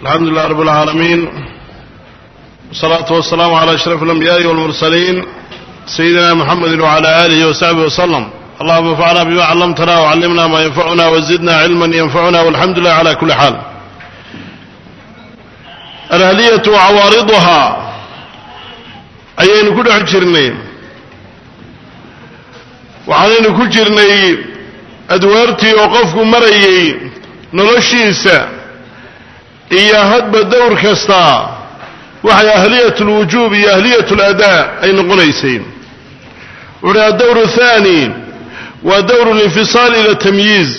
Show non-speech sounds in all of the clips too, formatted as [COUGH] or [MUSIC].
الحمد لله رب العالمين والصلاة والسلام على أشرف الأنبياء والمرسلين سيدنا محمد وعلى آله وصحبه وسلم اللهم انفعنا بما علمتنا وعلمنا ما ينفعنا وزدنا علما ينفعنا والحمد لله على كل حال الأهلية وعوارضها ayaynu ku dhex jirnay waxaanaynu ku jirnay adwaartii oo qofku marayay noloshiisa iyo hadba dowr kasta waxay ahliyat اlwujuub iyo ahliyat اladaa ay noqonaysay wuxuuhi adowr الثaani waa dowr اlinfisaal ila tamyiiz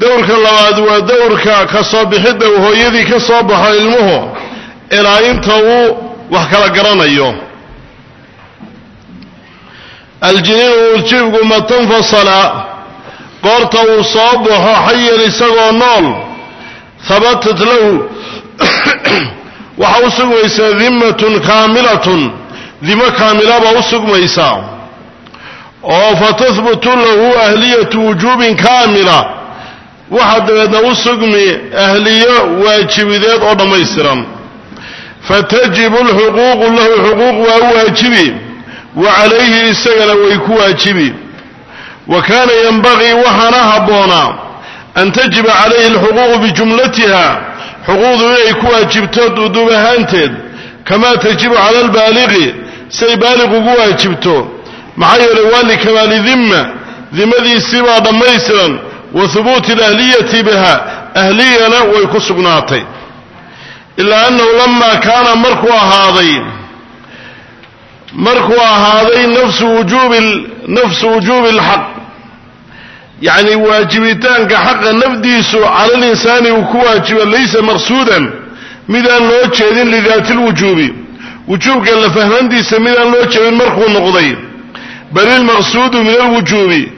dowrka labaad waa dowrka ka soo bixidda uu hooyadii ka soo baxo ilmuhu ilaa inta uu wax kala garanayo aljiniinu urjibku matanfasala goorta uu soo baxo xayan isagoo nool habatat lahu [COUGHS] waxaa u sugmaysaa dimmatun kaamilatun dimo kaamilaba u sugmaysaa oo fatahbutu lahu ahliyatu wujuubin kaamila waxaa dabeedna u sugmi ahliyo waajibideed oo dhammaystiran. Fatajibu alxuquuqu lahu xuquuq waa u waajibi wa calayhi isagana way ku waajibi wa kaana waxaana habboonaa an tajiba calayhi alxuquuqu bijumlatiha xuquuqdu inay ku waajibto duuduub ahaanteed kamaa tajibu cala albaaliqi say baaliq ugu waajibto maxaa yeelay waa likamaali dimma dimadiisibaa dhammaystiran wa hubuuti alahliyati biha ahliyana way ku sugnaatay. Ilaa annahu lamaa kaana markuu ahaaday markuu ahaaday nafsu wujuubi alxaq yacni waajibitaanka xaqa nafdiisu cala linsaani uu ku waajiba laysa maqsuudan. Midaan loo jeedin lidaati lwujuubi wujuubka la fahmantiisa midaan loo jeedin markuu noqday. Bal ilmaqsuudu min alwujuubi.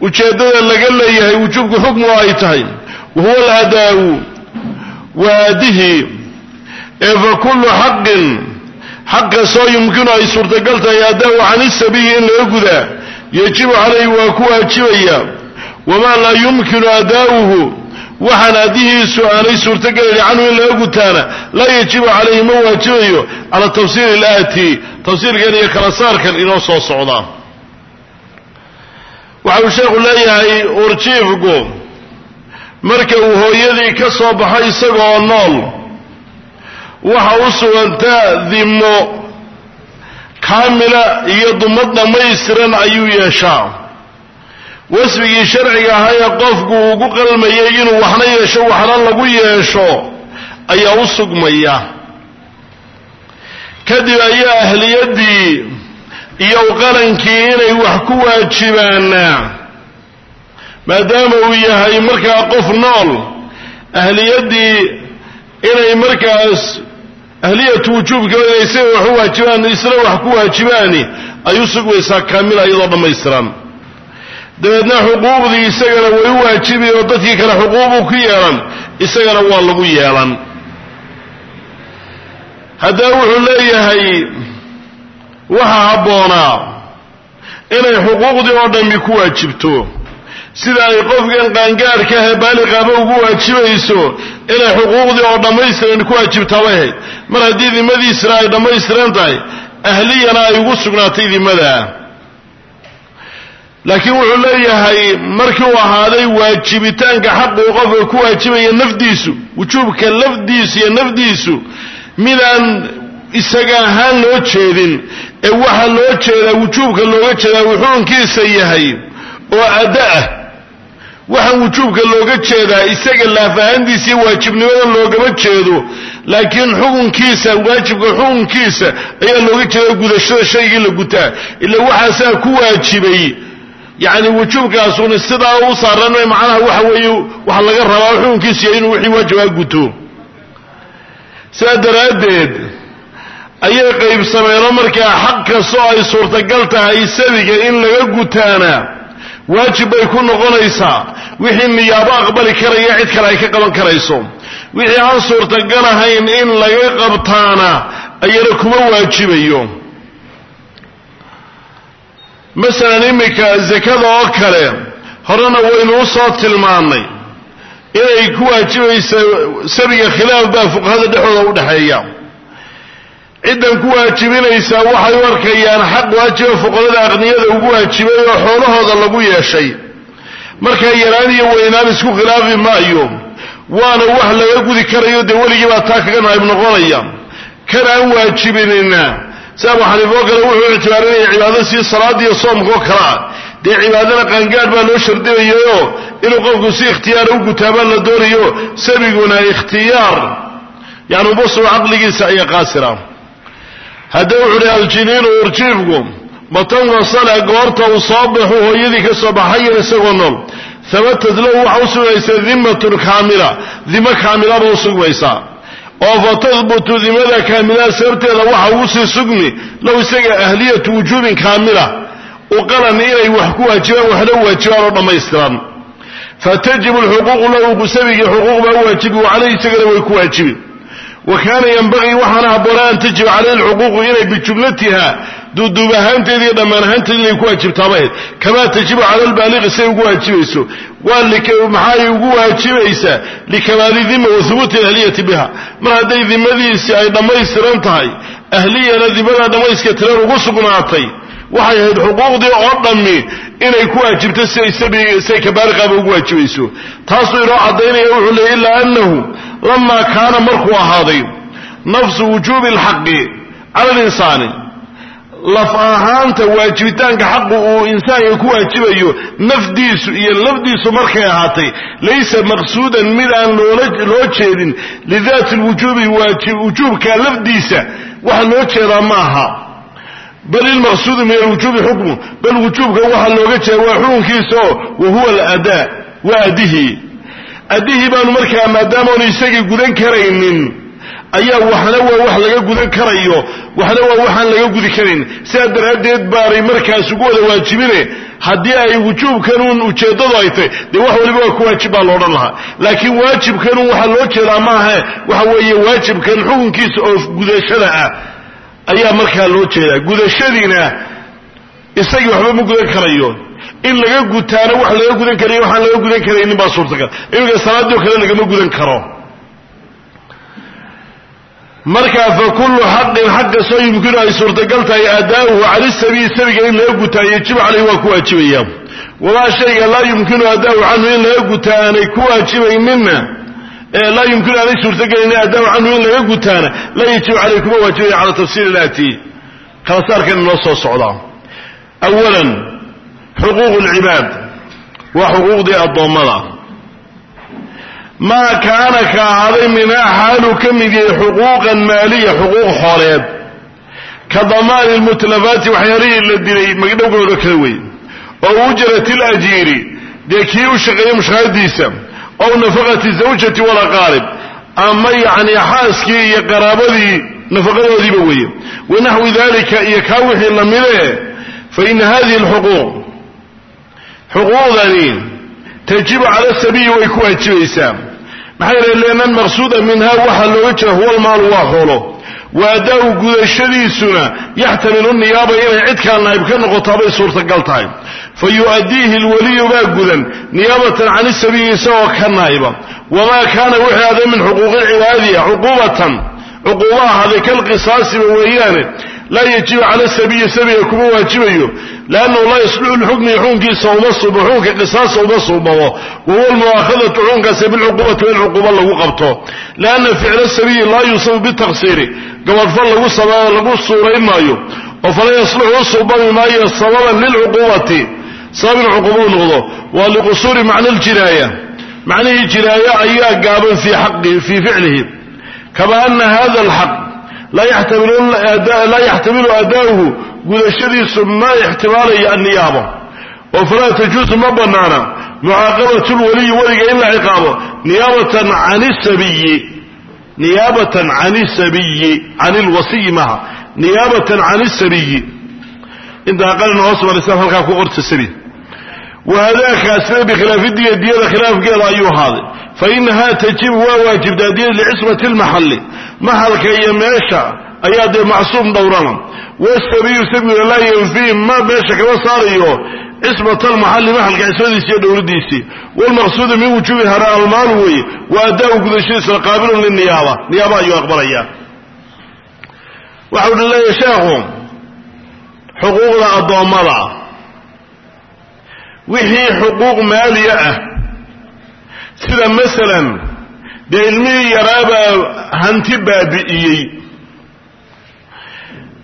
Ujeeddada laga leeyahay wujuubku xukmu ay tahay. Wa huwa aladaa'u waadihi. Ee fa kullu xaqin. Xaq kastoo yumkinu ay suurtagal tahay adaahu can isabiyi in laga gudaa. Yajibu calayhi waa ku waajibaya wamaa laa yumkinu adaa'uhu waxaan adihiisu aanay suurtagelayn canhu in laga gutaana laa yajibu calayhi ma waajibayo cala tafsiir ilaati tafsiirkan iyo kala saarkan inoo soo socda waxa uu sheekhu leeyahay urjiifku marka uu hooyadii ka soo baxo isagoo nool waxa u sugantaa dimo kaamila iyo dumad dhammaystiran ayuu yeeshaa wasfigii sharciga ahaa ee qofku ugu qalmayay inuu waxna yeesho waxna lagu yeesho ayaa u sugmaya. Kadib ayaa ahliyaddii iyo qalankii inay wax ku waajibaana maadaama uu yahay markaa qof nool ahliyaddii inay markaas ahliyatu wujuubka isaga wax u waajibaan isla wax ku waajibaani ay u sugmaysaa kaamila iyadoo dhammaystiran dabeedna xuquuqdii isagana way u waajibi oo dadkii kale xuquuquu ku yeelan isagana waa lagu yeelan. Haddaba wuxuu leeyahay waxaa habboonaa inay xuquuqdii oo dhammi ku waajibto. Sida ay qofkan qaangaarka ahee baaliqaba ugu waajibayso inay xuquuqdii oo dhammaystiran ku waajibtaabay ahayd. Mar haddii dimadiisna ay dhammaystiran tahay ahliyana ay ugu sugnaatay dimadaa laakiin wuxuu leeyahay markii uu ahaaday waajibitaanka xaquu qofka ku waajibaya nafdiisu wujuubka lafdiisu iyo nafdiisu midaan isaga ahaan loo jeedin ee waxa loo jeedaa wujuubka looga jeedaa uu xukunkiisa yahay oo adda-ah waxaan wujuubka looga jeedaa isaga laafahantiisa iyo waajibnimada loogama jeedo laakiin xukunkiisa waajibka xukunkiisa ayaa looga jeeda gudashada shaygii la gutaa ila waxaasaa ku waajibay yacni wujuubkaasuna sidaa u saaran macnaha waxa weeye waxa laga rabaa xukunkiisa inuu wixii waajibaa guto. Sidaa daraaddeed ayay qaybsameenoo markaa xaq kastoo ay suurtagal tahay sabiga in laga gutaana waajib bay ku noqonaysaa wixii niyaabo aqbali karaya cid kale ay ka qaban karayso. Wixii aan suurtagal ahayn in laga qabtaana ayana kuma waajibayo masalan iminka zakada oo kale horena waynu u soo tilmaannay inay ku waajibaysa sabiga khilaaf baa fuqahada dhexdooda u dhexeeya. Ciddan ku waajibinaysaa waxay u arkayaan xaq waajiba fuqarada aqniyada ugu waajibay oo xoolahooda lagu yeeshay. Markaa yaraan iyo weynaan isku khilaafi maayo waana wax laga gudi karayo dee weligii baa taa kaga naayib noqonaya. Kan aan waajibinina si abu xaniifoo kale wuxuu ictibaarinaya cibaado sii salaadiiyo soomkaoo kale ah dee cibaadana qaangaadh baa loo shardinayayoo inuu qofku si ikhtiyaara u gutaabaan la doonayo? Sabiguna ikhtiyaar. Yani ubasuu caqligiisa ayaa qaasira. Haddii wuxu uhi aljiniinu urjiifku matan wasala goorta uu soo baxu hooyadii ka soo baxayan isagoo nool. Habatad lahu waxa u sugmaysaa dimmatun kaamila. Dimo kaamilaba u sugmaysaa oo fa tahbutu dimada kaamilaa sababteeda waxa ugu sii sugmi lahu isaga ahliyatu wujuubin kaamila u qalan inay wax ku waajibaan waxna waajibaan oo dhammaystiran fatajibu lxuquuqu lahu sabigii xuquuq baa u waajibi wa caleyhi isagana way ku waajibi wa kaana yanbagii waxaana habboona an tajiba calayhi lxuquuqu inay bijumlatiha duuduub ahaanteeda iyo dhammaan ahaanteeda inay ku waajibtaabahayd kamaa tajibu cala lbaaliqi siay ugu waajibayso waa maxaay ugu waajibaysaa likamaali dima wa ahliyati biha. Mar hadday dimadiisi ay dhammaystiran tahay ahliyana dimadaa dhammayska tiran ugu sugnaatay waxay ahayd xuquuqdii oo dhammi inay ku waajibto siay kabaaliqaaba ugu waajibayso taasuu inoo caddaynaya wuxuu leey ilaa annahu lamaa kaana markuu ahaaday nafsu wujuubi alxaqi cala alinsaani laf ahaanta waajibitaanka xaqu uu insaanka ku waajibayo nafdiisu iyo lafdiisu markay ahaatay laysa maqsuudan mid aan loo jeedin lidaati lwujuubi wujuubka lafdiisa. Waxa loo jeedaa ma aha. Bal ilmaqsuudu min alwujuubi xukmu bal wujuubka waxaa looga jeeda waa xukunkiisa oo wa huwa aladaa waa addihii baanu markaa maadaamaanu isagii gudan karaynin ayaa waxna waa wax laga gudan karayo waxna waa waxaan laga gudi karayn. Sidaa daraaddeed baanay markaas ugu wada waajibine haddii ay wujuubkanuun ujeeddadu ay tahy dee wax waliba waa ku waajib baa loodhan lahaa. Laakiin waajibkanuun waxaa loo jeedaa maaha waxa weeye waajibkan xukunkiisa oo gudashada ah ayaa markaa loo jeedaa. Gudashadiina isagii waxba ma gudan karayo in laga gutaana wax laga gudan karayo waxaan laga gudan karaynin baa suurtagal. Iminka salaaddii o kale lagama gudan karo. Markaa fa kullu xaqin xaq kastoo yumkinu ay suurtagal tahay aadaa'uhu cala sabiil sabiga in laga gutaa yajibu caleyhi waa ku waajibaya wamaa shayga laa yumkinu aadaa'uhu canhu in laga gutaa aanay ku waajibayninna ee laa yumkinu aanay suurtagelaynin aadaa'uhu canhu in laga gutaana laa yajibu caleyhi kuma waajibaya cala tafsiir ilaati kala saarkan inoo soo socdaa. Awalan xuquuqu lcibaad waa xuquuqdii addoommada. Maa kaana ka ahaaday minhaa xaaluu ka mid yahay xuquuqan maaliya xuquuq xooleed. Ka damaani lmutlafaati waxyaalihii la dilay magdhowgooda kala wey oo ujrat ilajiiri dee kii u shaqeeyey mushahadiisa ow nafaqati zawjati walaqaarib ama yacni xaaskii iyo qaraabadii nafaqadoodiiba weeye wanaxwi dalika iyo kaa wixii lamide fa ina hadihi alxuquuq xuquuqdani tajibu cala sabiyi way ku waajibaysaa maxaa yeele lianna almaqsuuda minha waxaa looga jeeda huwa almaalu waa xoolo. Wa adaa-u gudashadiisuna yaxtamilu niyaaba inay cidkaa naayib ka noqotaabay suurtagal tahay. Fa yu'addiihi lwaliyu baa gudan niyaabatan can isabiyi isagoo ka naa'iba wamaa kaana wixii aday min xuquuqi cibaadiya cuquubatan cuquuba ahaaday kalqisaasiba weeyaane laa yajibu cala sabiyi sabiga kuma waajibayo lannahu laa yasluxu lxukmi xukunkiisa uma suubo xukunka qisaasa uma suubabo wahuwa almu'aakhadatu xukunkaasi bilcuqubati in cuquuba lagu qabto lianna ficla sabiyi laa yusabu bitaqsiiri gabadhfal lagu sameeyo lagu suurayn maayo oo fala yasluxu u maayo sababan lilcuquubati sabab in cuquuba u noqdo waa liqusuuri macna ljinaaya macnihii jinaaya ayaa gaaban fii ficlihi kama ana hada alxaq laa yaxtamilu aadaa'uhu gudashadiisu ma ixtimaalayo anniyaaba oo falaa tajuusu ma banaana mucaaqabatu lwaliyi weliga in la ciqaabo niyaabatan can sabiyi. Niyaabatan can sabiyi can lwasiyi maaha. Niyaabatan can sabiyi. Intaa qalin hoos marisaan halkaa ku qorta sabi. Bikhilaafi diya diyada khilaafkeeda ayuu ahaaday. Fa inahaa tajibu waa waajibtaa licismati lmaxalli maxalka iyo meesha ayaa dee macsuum dhowrana. Wasabiyu sabiguna laa yanfii ma meesha kama saarayo cismat almaxalli maxalka cismadiisi iyo dhowridiisii waalmaqsuudu min wujuubi hara almaalu weeye wa addaau gudashadiisuna qaabilun liniyaaba niyaaba. Ayuu aqbalayaa waxau dhi leeyahy sheekhu xuquuqda addoommada wixii xuquuq maaliya ah sida masalan dee ilmihii yaraabaa hanti baabi'iyey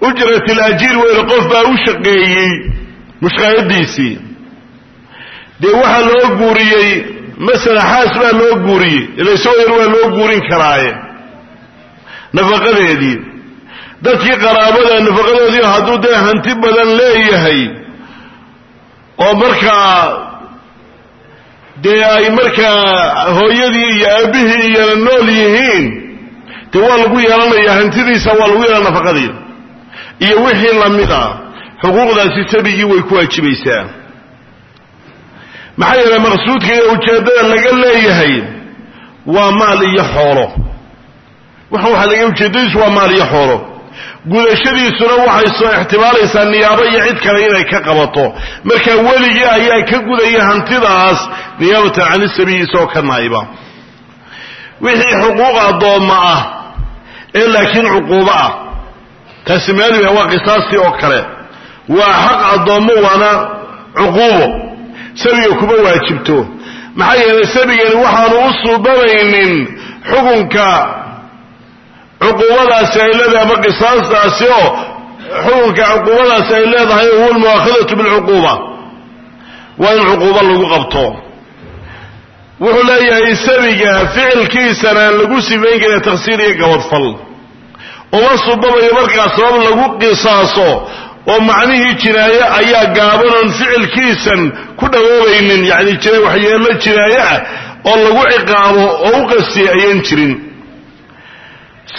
ujrat alajiir weyne qof baa u shaqeeyey mushqaayadiisii dee waxaa loo guuriyey masala xaas baa loo guuriyey ila isagoo yar waa loo guurin karaaye. Nafaqadeedii. Dadkii qaraabada nafaqadoodii hadduu dee hanti badan leeyahay oo markaa dee ay markaa hooyadii iyo aabbihii iyona nool yihiin dee waa lagu yeelanayaa hantidiisa waa lagu yeelana nafaqadii iyo wixii la mid ah xuquuqdaasi sabigii way ku waajibaysaa. Maxaa yeelay maqsuudka iyo ujeeddada laga leeyahay waa maal iyo xoolo. Waxa waxaa laga ujeeddadiisu waa maal iyo xoolo. Gudashadiisuna waxay soo ixtimaalaysaa niyaabo iyo cid kale inay ka qabato. Marka weligii ayaa ka gudaya hantidaas niyaabatan cani sabiyi isagoo ka naa'iba wixii xuquuq addoomma ah ee laakiin cuquubo ah taasi maaliba waa qisaastii oo kale. Waa xaq addoommo waana cuquubo. Sabiga kuma waajibto. Maxaa yeelay sabigani waxaanu u suubanaynin xukunka cuquubadaasi ay leedahay ama qisaastaasi oo xukunka cuquubadaasi ay leedahay huwa almu'aakhadatu bilcuquuba waa in cuquubo lagu qabto. Wuxuu leeyahay sabiga ficilkiisana aan lagu sifayn karin taksiir iyo gabadfal uma subabayo markaa sabab lagu qisaaso oo macnihii jinaaye ayaa gaabanoon ficilkiisan ku dhawoobaynin jira waxyeello jinaaye ah oo lagu ciqaabo oo u qastiyay ayaan jirin.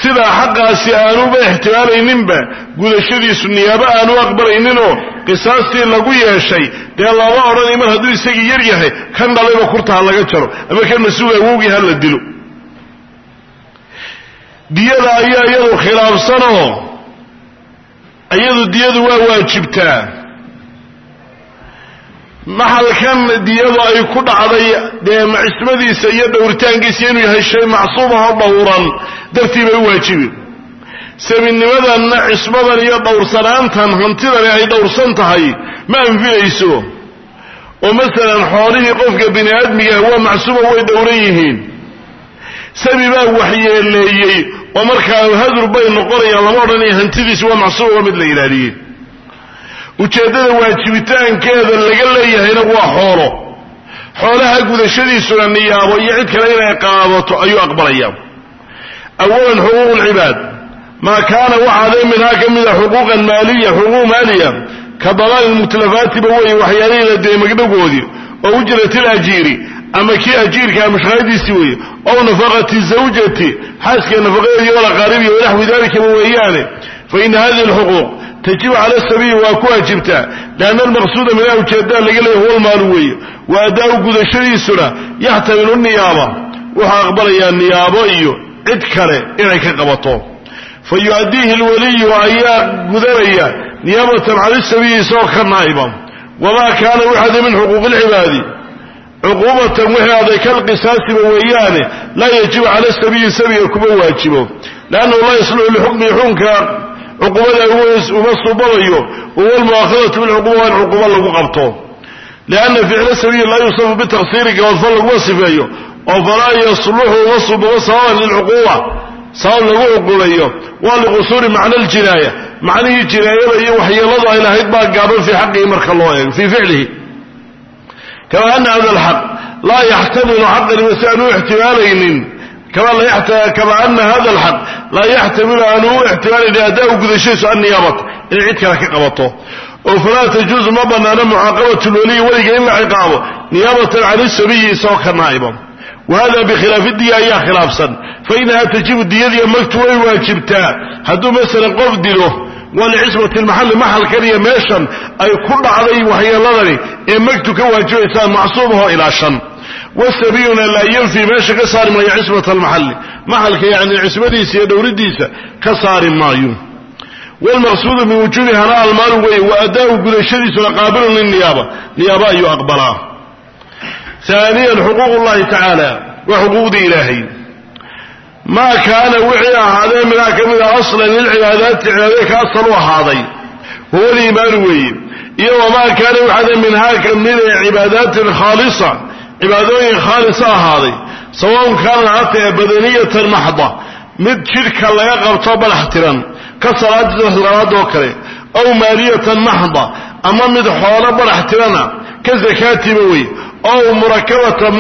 Sidaa xaqaasi aanuba ixtimaalayninba gudashadiisu niyaabo aanu aqbalayninoo qisaastii lagu yeeshay dee lama odhanay mar hadduu isagii yar yahay kan dhalayba kurta laga jaro ama kan mas'uul awowgii ha la dilo diyada ayaa iyadu khilaafsanoo iyadu diyadu waa waajibtaa. Maxalkan diyadu ay ku dhacday dee cismadiisa iyo dhowritaankiisa inuu yahay shay macsuumahoo dhowran dartii bay u waajibi sabinimadanna cismadan iyo dhowrsanaantan hantidani ay dhowrsan tahay ma anfinayso. Oo masalan xoolihii qofka bini aadmiga waa macsuuma way dhowran yihiin. Sabi baa waxyeeleeyey oo markaa hadur bay noqonayaan lama odhanaya hantidiisi waa macsuuma waa mid la ilaaliyey ujeeddada waajibitaankeeda laga leeyahayna waa xoolo. Xoolaha gudashadiisuna niyaabo iyo cid kale inay qaadato ayuu aqbalaya. Awalan xuquuq lcibaad maa kaana waxaaday minhaa ka mida xuquuqan maaliya xuquuq maaliya. Ka dalaali mutlafaatiba weeye waxyaalihii la dee magdhagoodii oo ujrat lajiiri ama kii ajiirkaa mashqaadiisii weeye ow nafaqati zawjati xaaska nafaqadeedii walaqaaribiya wanaxwi dalikaba weeyaane fa ina hadihi alxuquuq tajibu cala sabiyi waa ku waajibtaa lianna almaqsuuda minha u jeedaa laga leeya huwa lmaalu weeye. Wa addaau gudashadiisuna yaxtamilu niyaaba wuxuu aqbalayaa niyaabo iyo cid kale inay ka qabato. Fa yu'addiihi lwaliyu ayaa gudanaya niyaabatan cala sabiyi isagoo ka naa'iba wamaa kaana waxada min xuquuqi lcibaadi cuquubatan wixii aday kalqisaasiba weeyaane laa yajibu cala sabiyi sabiga kuma waajibo. Liannahu laa yasluxu lixukmihi xukunka cuqubada uma subabayo huwa almu'aakhadatu bilcuquba waa in cuquba lagu qabto. Lianna ficla sabiyi laa yusafu bitaksiiri gabadfal laguma sifeeyo. Oo falaa yasluxu uma subabo sababan lilcuquba sabab lagu cuqubayo waa liqusuuri macna aljinaaya. Macnihii jinaayada iyo waxyeeladu ay baa gaaban fii xaqihi marka loo eego fii ficlihi kama ana hada alxaq laa yaxtamilu xaqani mase aanu ixtimaalaynin kama ana hada alxaq laa yaxtamilu aanu u ixtimaalaynin addaau gudashadiisu anniyaabata inay cid kale ka qabato oo falaa tajuusu ma banaano mucaaqabatu lwaliyi weliga in la ciqaabo niyaabatan cani sabiyi isagoo ka naa'iba wa hada bikhilaafi diya ayaa khilaafsan fa inaha tajibu diyadiiyo magtu way waajibtaa hadduu masalan qof dilo waa licismati lmaxalli maxalkan iyo meeshan ay ku dhacday waxyeeladani ee magtu ka waajibaysaa macsuumahoo ilaa shan wasabiyuna laa yanfi meesha ka saari maayo cismata almaxalli maxalka yacni cismadiisa iyo dhowridiisa ka saari maayo wlmaqsuudu min wujuubihana almaalu wey wa adaau gudashadiisuna qaabilun lilniyaaba niyaaba ayuu aqbalaa haaniyan xuquuq tacaala waa xuquuqdii ilaahay maa kaana wixii ahaadee minaa ka mida aslan lilcibaadaati cibaadada ka asal u ahaaday huwa liimaanu weeye iyo wamaa kaana waxaade minhaa ka mida cibaadaatin khaalisa cibaadooyin khaalisa ahaaday sawaun kaanat hatae badaniyatan maxda mid jidhka laga qabto badax tiran ka salaada salaadoo kale aw maaliyatan maxda ama mid xoolo badax tirana ka sakaatiba wey ow murakabatan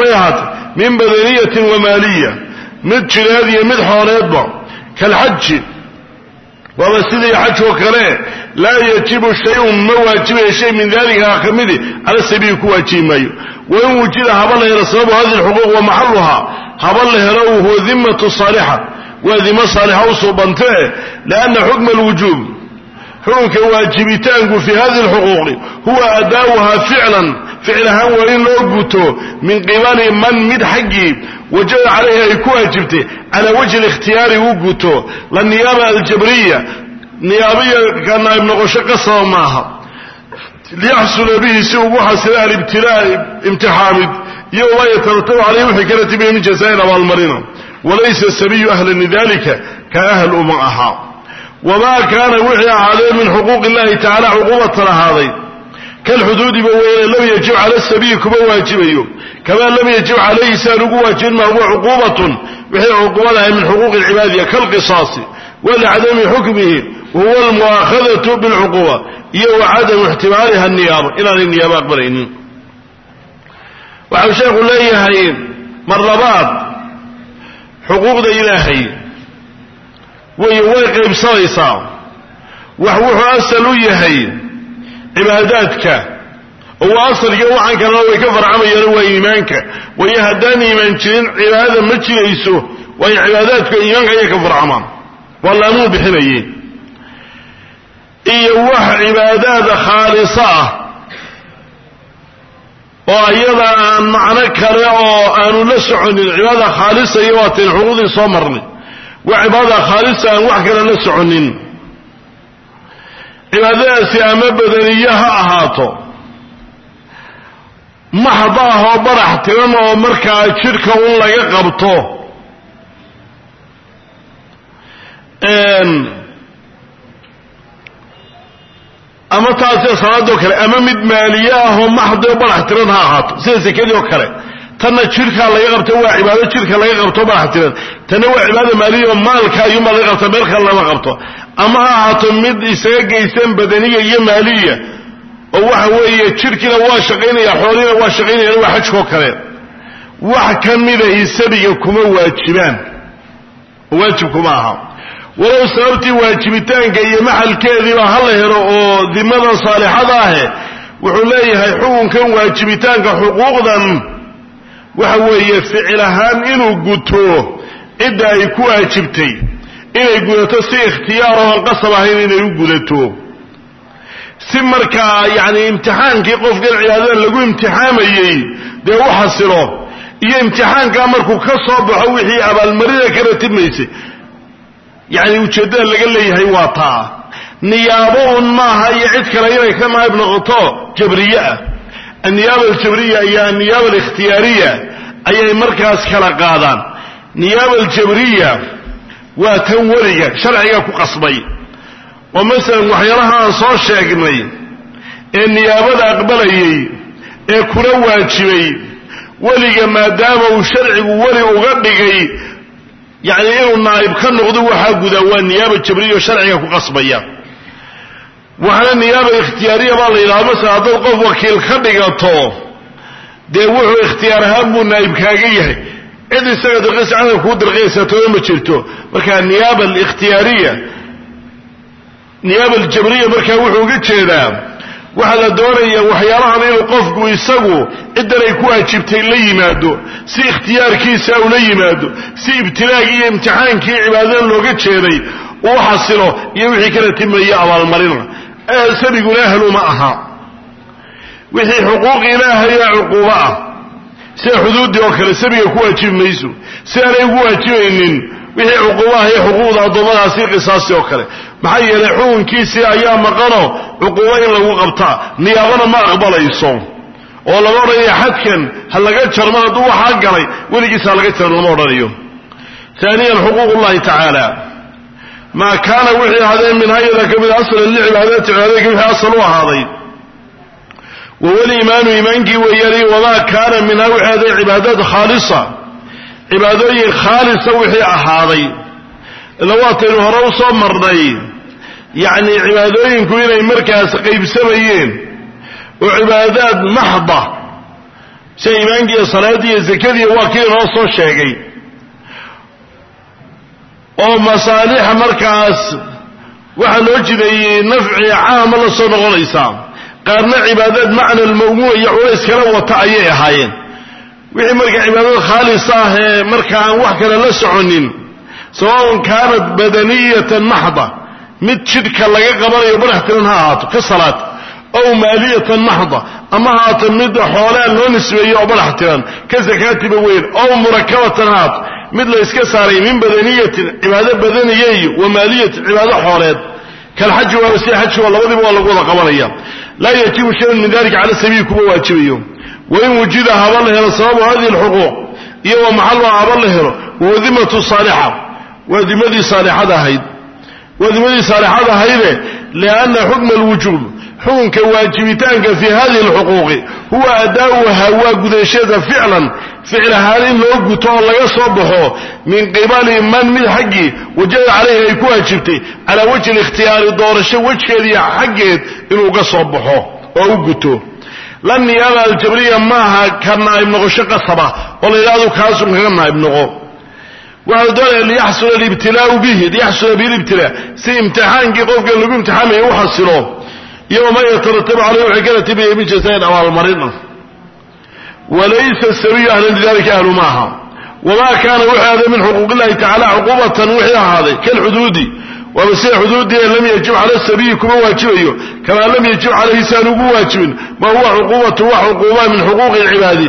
min badaniyatin wa mid jidheed iyo mid xooleedba kalxaji waaba sidii xajoo kale laa yajibu shayun ma waajibayo shay min dalika ka midi cala sabiili ku waajibi maayo. Wain wujida haba la helo sababu hadi lxuquuq wa maxaluhaa haba la helo huwa dimatu saalixa. Waa dimo saalixa u suubantee lianna xukma alwujuub xukunka waajibitaanku fi hadi lxuquuqi huwa adaawuha ficlan ficil ahaan waa in loo guto min qibali man mid xaggii wajaba calayhi ay ku waajibtay calaa wajhi likhtiyaari uu guto la niyaaba aljabriya niyaabiya ka naayib noqosho qasaba maaha. Liyaxsula bihi si ugu xasila alibtilaa imtixaamid iyo wamaa yataratabu calayhi wixii ka ratibaya min jasaain abaalmarina. Walaysa sabiyu ahlan lidalika ka ahl uma ahaa. Wamaa kaana wixii ahaadee min xuquuq illahi tacala cuquubatan ahaaday kalxuduudiba weyne lam yajib cala sabiyi kuma waajibayo kamaa lam yajib calayhi siaan ugu waajibin ma huwa cuquubatun wixii cuquubadahay min xuquuqi lcibaadiya kalqisaasi walicadami xukmihi wahuwa almu'aakhadatu bilcuquuba iyo wa ixtimaaliha niyaaba inaanay niyaaba aqbalaynin waxau sheekhu leeyahay mar labaad xuquuqda ilaahay wey way qaybsanaysaa wax wuxuu asal u yahay cibaadaadka. Oo waa asalkiiyo waxaan kalena way ka farcamayaan waa iimaanka. Waayo haddaan iimaan jirin cibaadada ma jirayso waayo cibaadaadku iimaanka ayay ka farcamaan. Waa laamuu bixinaye iyo wax cibaadaada khaalisa ah. Oo iyada aan macno kale oo aanu la soconin. Cibaadada khaalisa iyo waatayn xuquuqdii soo marnay. Waa cibaadada khaalisa aan wax kale la soconin cibaadadaasi ama badaniye ha ahaato. Maxda ah oo barax tiran oo markaa jidhka un laga qabto. Ama taasee salaadoo kale ama mid maaliye ah oo maxda oo barax tiran ha ahaato sida sekadii oo kale tanna jidhkaa laga qabto waa cibaado jidhka laga qabto barax tiran tanna waa cibaada maaliya oo maalka ayuunbaa laga qabta meel kale lama qabto. Ama ha ahaato mid isaga geysan badaniya iyo maaliya oo waxa weeye jidhkiina waa shaqaynaya xoolihiina waa shaqaynayaan waa xajkoo kale. Wax ka mida isabiga kuma waajibaan. Oo waajib kuma aha. Walow sababtii waajibitaanka iyo maxalkeediiba ha la helo oo dimadan saalixada ahe wuxuu leeyahay xukunkan waajibitaanka xuquuqdan waxa weeye ficil ahaan inuu guto cidda ay ku waajibtay inay gudato si ikhtiyaar oon qasab ahayn inay u gudato. Si markaa yacni imtixaankii qofkan cibaadada lagu imtixaamayey dee u xasilo iyo imtixaankaa markuu ka soo baxo wixii abaalmarida ka ratibmaysay yacni ujeeddada laga leeyahay waa taa. Niyaabo un maaha iyo cid kale inay ka naayib noqoto jabriye ah anniyaaba aljabriya iyo anniyaaba alikhtiyaariya ayay markaas kala qaadaan niyaaba aljabriya waa tan weliga sharciga ku qasbay oo masalan waxyaalaha aan soo sheegnay ee niyaabada aqbalayay ee kula waajibay weliga maadaama uu sharcigu weli uga dhigay yacni inuu naa'ib ka noqdo waxaa gudaa waa niyaaba jabriya sharciga ku qasbaya waxaana niyaaba ikhtiyaariya baa la yidhaha masala haddaad qof wakiil ka dhigato dee wuxuu ikhtiyaar ahaan buu naa'ib kaaga yahay. Cid isaga dirqaysa kuu dirqaysa toona ma jirto. Marka niyaaba alikhtiyaariya niyaaba aljabriya markaa wuxuu uga jeedaa waxaa la doonaya waxyaalahan inuu qofku isagu ciddan ay ku waajibtay la yimaado si ikhtiyaarkiisa ula yimaado si ibtilaagii iyo imtixaankii cibaadadan looga jeeday uu xasilo iyo wixii ka ratimaya abaalmarina sabiguna ahluma aha. Wixii xuquuq ilaahaya cuquubo ah sida xuduuddii oo kale sabiga ku waajibi mayso si aanay ugu waajibaynin wixii cuquubaha iyo xuquuqda addoommadaasi qisaasi oo kale. Maxaa yeelay xukunkiisii ayaa maqanoo cuquubo in lagu qabtaa niyaabana ma aqbalayso. Oo lama odhanayo xadkan ha laga jarmo hadduu waxaa galay weligiis ha laga jaran lama odhanayo. Aaniyan xuquuq llahi tacaala maa kaana wixii ahaadeen min hayada ka mid aslan licibaadaati cibaadooyinka wixii asal u ahaaday. Wawaliimaanu iimaankii weeyaan wamaa kaana minha wixii ahaadeen cibaadaat khaalisa. Cibaadooyin khaalisa wixii ahaaday. Ila waataynu hore u soo marnay yacni cibaadooyinku inay markaas qaybsamayeen oo cibaadaad maxda sida iimaankii iyo salaadii iyo zakadiiy waa kii inoo soo sheegay oo masaalixa markaas waxaa loo jideeyey nafci caama la soo noqonaysaa qaarna cibaadaad macna almawmuuc iyo culays kala wata ayay ahaayeen. Wixii marka cibaadada khaalis ah ee marka aan wax kale la soconin sawaun kaanat badaniyatan maxda mid jidhka laga qabanayo badax tiran ha ahaato ka salaad ow maaliyatan maxda ama haato mid xoolaa loo nisbeeyo oo badax tiran ka sakaatiba weyn ow murakabatan haato mid la iska saaray min badaniyatin cibaado badaniya iyo wa maaliyatin cibaado xooleed kalxaji waaba sida xajki waa labadiba waa lagu wada qabanaya laa yajibu shayan min dalika cala sabiili kuma waajibayo wain wujida haba la helo sababu hadihi alxuquuq iyo wa maxaluha haba la helo wahuwa dimatu saalixa waa dimadii saalixada ahayd waa dimadii saalixada ahayde lianna xukma alwujuub xukunka waajibitaanka fi hadihi alxuquuqi huwa adaa'uha waa gudasheeda ficlan ficil ahaan in loo guto oo laga soo baxo min qibali man mid xaggii wajada calayhi ay ku waajibtay calaa wajhi likhtiyaari doorasho wejgeediiyo xaggeed inuu ga soo baxo oo u guto. La niyaaba aljabriya maaha ka naa'ib noqosho qasaba oo la yidhahdo kaasun kaga naa'ib noqo. Waxau doonaya liyaxsula alibtilaau bihi liyaxsula lagu imtixaamaya iyo wamaa yataratabu caleyh waxay ka ratibaya min jasaain abaalmarin walaysa sabiyu ahlan lidalika ahlu maaha wamaa kaana wuxuu ahaaday min xuquuq illahi tacala cuqubatan wixii ahaaday kalxuduudi waaba sida xuduuddii lam yajib cala sabiyi kuma waajibayo kamaa lam yajib calayhi saan ugu waajibin ma huwa cuqubatu wax cuquuba min xuquuqi lcibaadi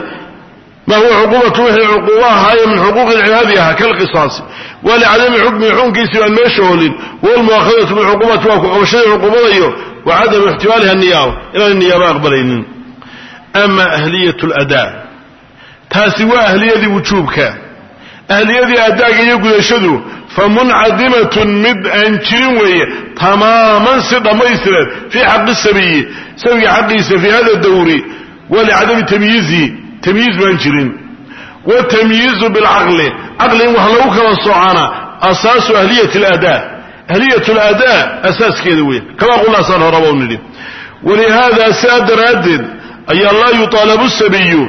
ma huwa cuqubatu wixii cuquuba ahaaye min xuquuqi lcibaadi ahaa kalqisaasi waa licadami xukmi xukunkiisii baan meesha olin walmuakhadatu bilcuqubati waa ku qabashadii cuqubadayo wa cadamu ixtimaaliha niyaaba inaan niyaaba aqbalaynin. Ama ahliyat ladaa taasi waa ahliyadii wujuubka. Ahliyadii adaaga iyo gudashadu fa muncadimatun mid aan jirin weeye tamaaman si dhammaystiran fii xaqi sabiyi sabiga xaqiisa fii hada dawri waa licadami tamyiizihi tamyiiz baan jirin. Watamyiizu bilcaqli. Caqli in wax lagu kala soocana asaasu ahliyat ladaa ahliyat ladaa asaaskeeda weeye. Kama qulnaasaan horaba u nidhi. Walihaada saa daraaddeed ayaa laa yuطaalabu sabiyu.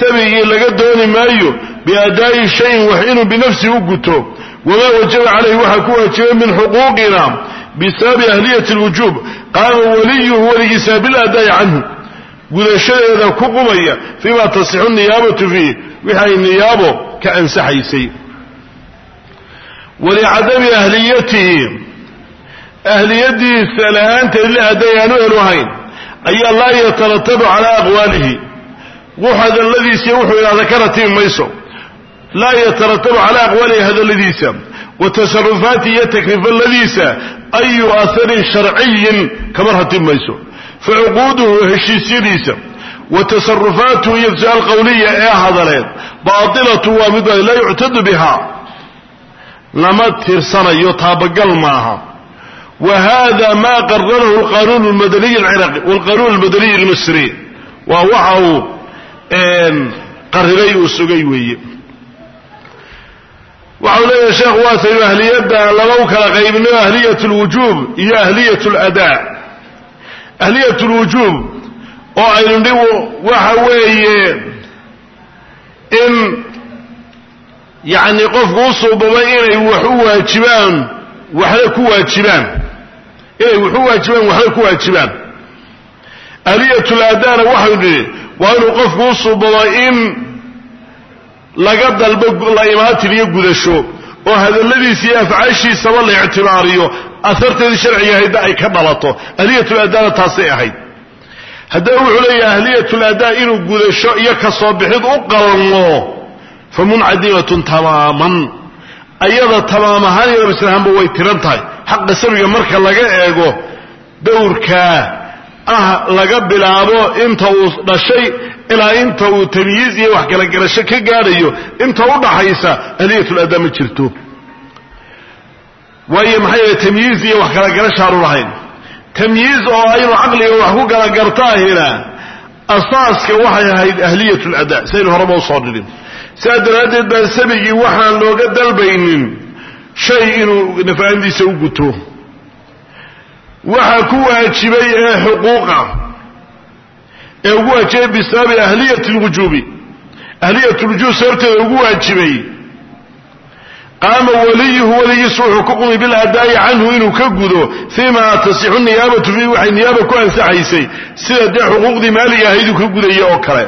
Sabigii laga dooni maayo biadaa'i shayin wax inuu binafsihi u guto. Wamaa wajaba calayhi waxaa ku waajibay min xuquuqina bisababi ahliyati اlwujuub qaama waliyuhu weligiisa biladaa'i canhu gudashadeeda ku qumaya fima tasixu niyaabatu fiih wixi ay niyaabo ka ansaxaysay. Walicadami ahliyatihi ahliyadiisa la'aanteed liaday aanu eluhayn ayaa laa yataratabu calaa aqwaalihi. Wux hadalladiisiiyo wuxuu idhahda ka ratibi mayso. Laa yataratabu calaa aqwaalihi hadalladiisa wa iyo takriifaladiisa ayu aharin sharciyin kama ratib mayso fa cuquuduhu heshiisyadiisa wa tasarufaatuhu iyo alqawliya ee hadaleed baatilatu waa mid laa yuctadu biha lama tirsanayo taabagal maaha wa hada ma qararahu alqanuun almadaniy alciraqi walqanuun almadaniy almisri waa waxa uu qariray uu sugay weeye waxau leeyahay sheekhu waataynu ahliyadda laba u kala qaybino ahliyat lwujuub iyo ahliyat ladaa ahliyat lwujuub oo aynu dhi waxa weeye in yacni qofku u suubamay inay wax u waajibaan waxna ku waajibaan. Inay wax u waajibaan waxna ku waajibaan. Ahliyatuladaana waxaynu nidhi waa inuu qofku u in laga dalbo la imaatin iyo gudasho oo hadalladiisa iyo la ictibaariyo aharteedii sharciga ahaydna ay ka dhalato. Ahliyatuladaana taasay ahayd. Haddaba wuxuu leeyahay ahliyatuladaa inuu gudasho iyo ka soo bixid u qalmo fa muncadimatun tamaaman. Ayada tamaam ahaan iyo dhammaystirahaanba way tiran tahay. Xaqa sabiga marka laga eego dowrkaa ah laga bilaabo inta uu dhashay ilaa inta uu tamyiiz iyo wax kala garasho ka gaadhayo inta u dhaxaysa ahliyatuladaa ma jirto waayo maxay yahay tamyiiz iyo wax kala garashaanu lahayn tamyiiz oo aynu caqliga wax ku kala gartaahina asaaska waxay ahayd ahliyat ladaa saynu horeba u soo dhidhin. Sidaa daraaddeed baan sabigii waxaan looga dalbaynin shay inuu nafaandiisa u guto. Waxaa ku waajibay ee xuquuqa ee ugu waajibay bisababi ahliyat lwujuubi ahliyat lwujuub sababteeda ugu waajibay qaama waliyuhu weligiisu wuxuu ku qumay biladaa'i canhu inuu ka gudo fiima tasixu niyaabatu fiihi waxay niyaaba ku ansaxaysay sida dee xuquuqdii maaliga ahayd uu ka gudaya oo kale.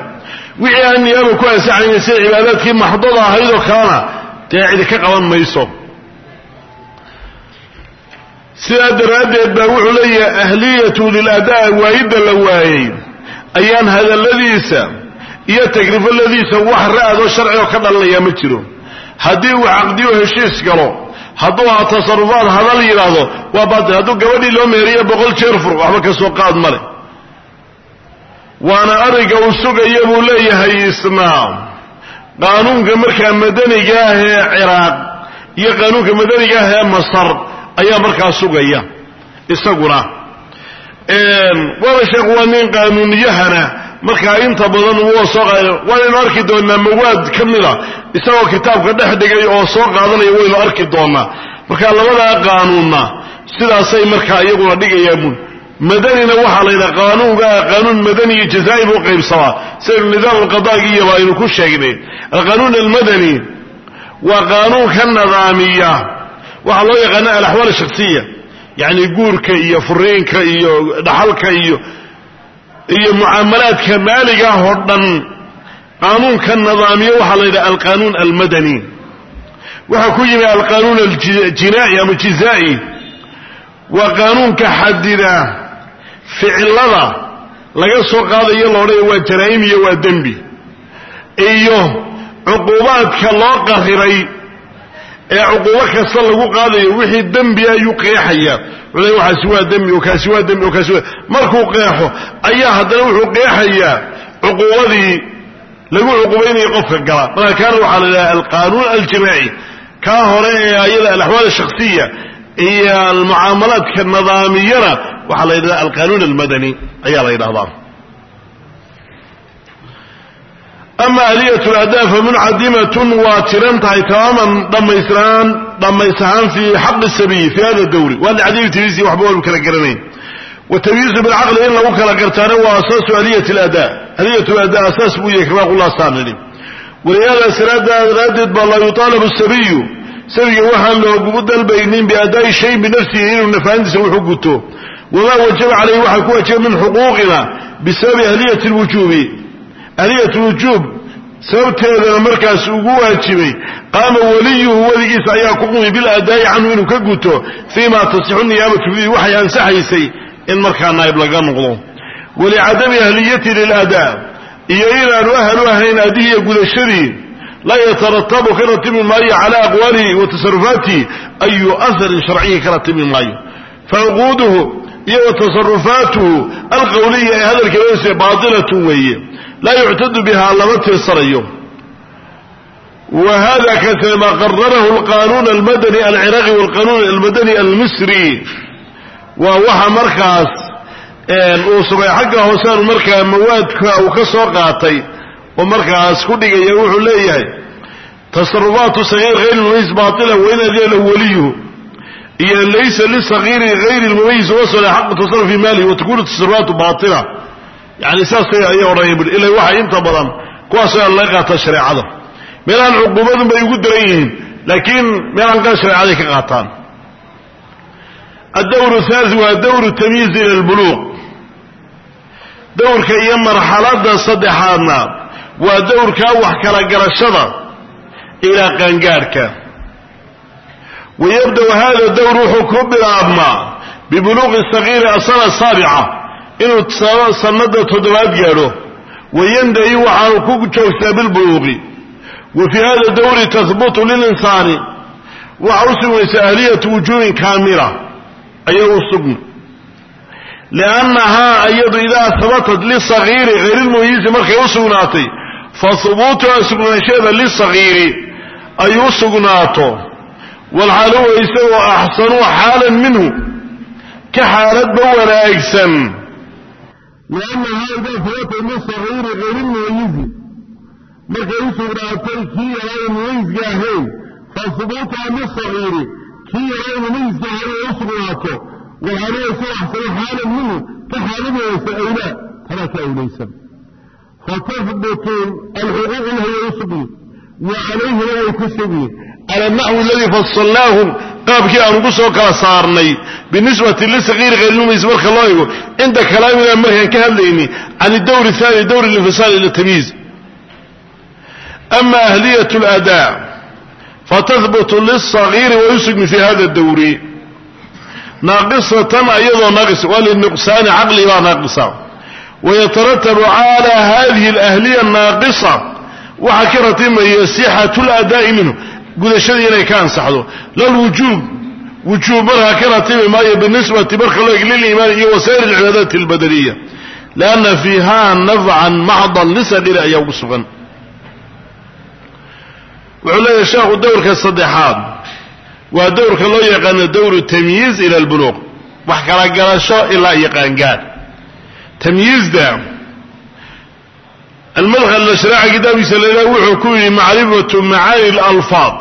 Wixii aan niyaaba ku ansaxaynin sida cibaadaadkii maxdada ahayd oo kalena dee cidi ka qaban mayso. Sidaa daraaddeed baa wuxuu leeyahay ahliyatu liladaa waayidda la waayey ayaan hadalladiisa iyo tagrifaladiisa wax ra'adoo sharcigo ka dhalanaya ma jiro haddii uu caqdiyo heshiis galo hadduu ha tasarufaad hadal yidhaahdo waa baatil hadduu gabadhii loo meeriyo boqol jeer fur waxba ka soo qaad male waana ariga uu sugaya buu leeyahay isna qaanuunka markaa madaniga ah ee ciraaq iyo qaanuunka madaniga ah ee masar ayaa markaa sugaya isaguna. Waaba sheekh waa nin qaanuuniyahana markaa inta badan wuu soo qaada waanaynu arki doonaa mawaad ka mida isagoo kitaabka dhex dhigay oo soo qaadanaya waynu arki doonaa. Marka labadaa qaanuunna sidaasay markaa iyaguna dhigayaan madanina waxaa la yidhaha qaanuunka qaanuun madani iyo jazaa'i buu qaybsamaa sidaynu nidaam alqadaagiyaba aynu ku sheegnay. Alqaanuun almadani waa qaanuun ka nadaamiya. Waxaa loo yaqaana alaxwaal shaksiya yacni guurka iyo furiinka iyo dhaxalka iyo iyo mucaamalaadka maaligaah oo dhan qaanuunka nadaamiya waxaa la yidhaha alqaanuun almadani. Waxaa ku yimi alqaanuun aljinaa'i ama jizaa'i. Waa qaanuunka xadida ficilada laga soo qaadayo loodhaya waa jaraa'im iyo waa dembi. Iyo cuquubaadka loo qariray ee cuquubo kasta lagu qaadayo wixii dembi ayuu qeexaya. Waxaasi waa dembi kaasi waa dembi kaasi waa markuu qeexo ayaa haddana wuxuu qeexayaa cuquubadii lagu cuqubaynayo qofka gala. Marka kaana waxaa la yidhaha alqaanuun aljimaaci kaa hore ee ayada alaxwaal ashaksiya iyo almucaamalaadka nidaamiyana waxaa la yidhahda alqaanuun almadani ayaa la yidhahdaa ama aliyat ladaa famuncadimatun waa tiran tahay tamaaman dhammaystiraan dhammaysahaan fii xaqi sabiyi fi hada dawri. Waa licadiimi tamiisi waxba waanu kala garanayn. Watamyiizu bilcaqli in lagu kala gartaana waa asaasu aliyat ladaa aliyat ladaa asaas buu yahay karaaqullah saanidhi walihaada siraada daraaddeed baa laa yutaalabu sabiyu sabiga waxaan loogugu dalbaynin biadaa'i shayin binafsihi inuu nafaantiisa wuxu guto. Wamaa wajaba calayhi waxaa ku wajiba min xuquuqina bisababi ahliyati lwujuubi ahliyat lwujuub sababteedana markaas ugu waajibay qaama waliyuhu weligiisa ayaa ku qumi biladaa'i canhu inuu ka guto fii ma tasixu niyaabatu fiihi waxay ansaxaysay in markaa naa'ib laga noqdo. Walicadami ahliyati liladaa iyo inaanu ahal u ahayn adihiiyo gudashadii laa yataratabu ka ratibi maayo cala aqwaalihi wa tasarufaatihi ayu aharin sharciyi ka ratibi maayo. Facuquuduhu iyo wa tasarufaatuhu alqowliya ee hadalka baatilatun weeye laa yuctadu biha lama tirsanayo wa hada maa qararahu alqanuun almadani alciraaqi walqanuun almadani almisri waa waxa markaas uu sugay xagga hooseanu markaa mawaadka uu ka soo qaatay oo markaas ku dhigaya wuxuu leeyahay tasarufaatu sagiir hayr lmumayis baila wain adina lahu waliyuhu iyo laysa lisagiiri hayri lmumayis wasala xaqu tasaruf maalihi watakunu tasarufaatu baila yani saasay ayay odhanaya bui ila waxay inta badan kuwaas laga qaata shareecada. Meelahan cuquubadun bay ugu daran yihiin laakiin meelaan qaa shareecaday ka qaataan. Addawr thaali waa dawru tamyiiz ila lbuluuq dawrka iyo marxalada saddexaadna waa dawrkaa wax kala garashada ilaa qaangaadhka wayabda hada dawr wuxuu ku bilaabmaa bibuluuqi sagiiri asana saabica inuu sanada toddobaad gaadho wayandahi waxaanu ku joogtaa bilbuluuqi wa fii hada dawri tahbutu lilinsaani waxa u sugmaysa ahliyatu wujuubin kaamila ayay u sugmi liannahaa iyadu idaa habatat lisagiiri hayrilmuyizi markay u sugnaatay fa hubuutuha sugnaansheeda lisagiiri ay u sugnaato. Walxaaluwa isagoo axsanuu xaalan minhu ka xaaladba wanaagsan liannahaa idaa habatat lisagiiri hayrilmuyizi markay u sugnaatay kii yaraayo mumayizka ahayn fa hubuutuha lisagiiri kii yaraayo mumayizka ahayn ay u sugnaato walxaaluwa isagoo axsanu xaalan minhu ka xaalad wanaagsan awlaa tanaa ka awlaysan fatahbutu alxuquuq u sugmi wa calayhina way ku sugmi cala naxwi aladii fasalnaahu qaabkii aan ugu soo kala saarnay binisbati lisagiiri hayrilmumayis marka loo ego cinda kalaamina markaan ka hadlayni can idowr athani dowr linfisaal ila tamyiiz. Ama ahliyat اladaa fatahbutu lisagiiri way u sugmi fi hada dowri naaqisatan ayadoo naaqis waa linuqsaani caqli baa naaqisa. Wayataratabu cala hadihi alahliya naaqisa waxaa ka ratimaya sixatu ladaa'i minhu gudashadii inay ka ansaxdo. Lalwujuub wujuub markaa ka ratimi maayo binisbati marka loo eg liliimaan iyo wasaa'ir alcibaadaati albadaniya. Lianna fiiha nafcan maxdan lisaqiri ayaa ugu sugan. Wuxuu leeyahay sheekhu dowrka saddexaad. Waa dowrka loo yaqaano dowru tamyiiz ila albuluuq. Wax kala galasho ilaa iyo qaangaad tamyiizda almadhal lashraca kitaabkiisa laydhaha wuxuu ku yidhi macrifatu macaani lalfaad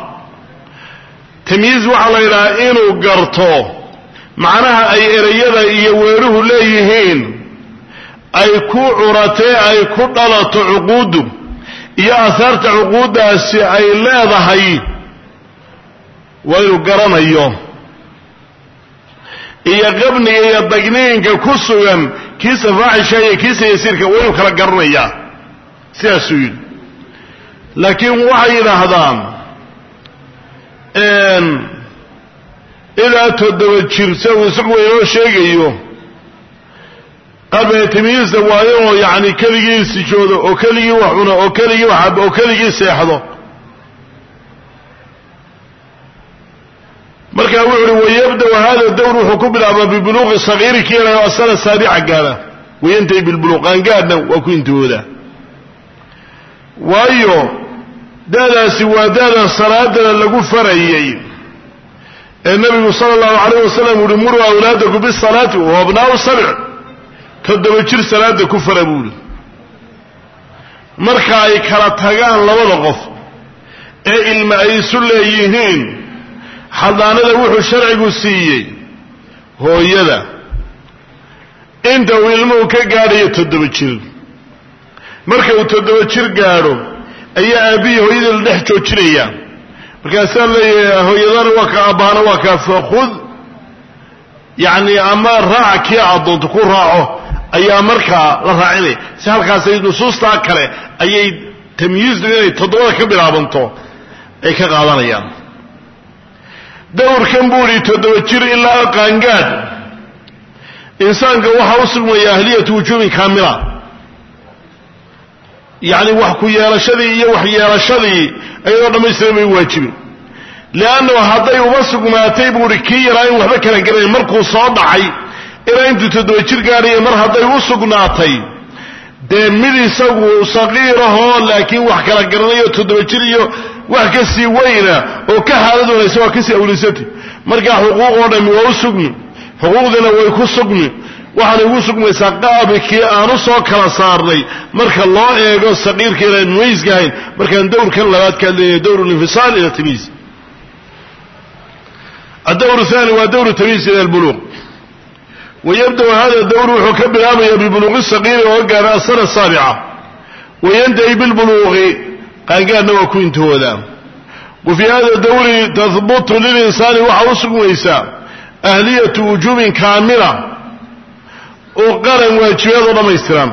tamyiiz waxaa la yidhahaa inuu garto macnaha ay ereyada iyo weeruhu leeyihiin ay ku curatee ay ku dhalato cuquuddu iyo aahaarta cuquuddaasi ay leedahay waa inuu garanayo. Iyo qabniga iyo dagniinka ku sugan kiisa faaxisha iyo kiisa yasiirka waa inuu kala garanayaa sidaasuu yidhi. Laakiin waxay yidhaahdaan ilaa toddoba jir se uu isagu inoo sheegayo qaabka tamyiizda waa inuu yacni keligii isijoodo oo keligii wax cuno oo keligii wax cabo oo keligii seexdo. Markaa wuxu uhi wayabda hada dowr wuxuu ku bilaabaa bibuluuqi sagiiri ki yarayo asana saabica gaara. Wayantahi bilbuluuq qaangaadhna waa ku intihooda waayo daadaasi waa daada salaadana lagu farayay ee nabigu sala allahu calayh wasalam uhi muruu awlaadakum bisalaati wa abnaau sabc toddoba jir salaada ku fara buuhi marka ay kala tagaan labada qof ee ilma ay isu leeyihiin xadaanada wuxuu sharcigu siiyey hooyada inta uu ilmuhu ka gaadhayo toddoba jir marka uu toddoba jir gaadho ayaa aabbihii hooyadii la dhex joojinaya. Markaasaa leeyahay hooyadana waa ka abbaana waa kaa fakhud yacni ama raaca kii aad doonto ku raaco ayaa markaa la raacinaya si halkaasay nusuustaa kale ayay tamyiizdu inay toddobada ka bilaabanto ay ka qaadanayaan. Dowrkan buu idhi toddoba jir ilaa qaangaad. Insaanka waxaa u sugmaya ahliyatu wujuubin kaamila yacni wax ku yeelashadii iyo wax yeelashadii ayadoo dhammaystiran bay waajibin. Liannahu hadday uma sugnaatay buu ihi kii yaraa in waxba kala garanayn markuu soo dhacay ilaa intuu toddoba jir gaadhaya mar hadday u sugnaatay dee mid isagu saqiirahoo laakiin wax kala garanayo toddoba jir iyo wax ka sii weyna oo ka xaalad wanaysa waa ka sii awlaysantay markaa xuquuq oo dhammi waa u sugmi xuquuqdiina way ku sugmi waxaanay ugu sugmaysaa qaabikii aanu soo kala saarnay. Marka loo eego saqiirka inaan mumayizka ahayn markaan dowrkan labaad ka hadlayna dowr linfisaal ila tamyiiz adowr thani waa dowru tamyiiz ila albuluuq. Wayabda hada dowr wuxuu ka bilaabaya bibuluuqi saqiiri oo gaara asana saabica. Wayantahi bilbuluuqi qaangaadna waa ku intihoodaa wa fii hada dowri tahbutu lilinsaani waxaa u sugmaysaa ahliyatu wujuubin kaamila oo qaran waajibaad oo dhammaystiran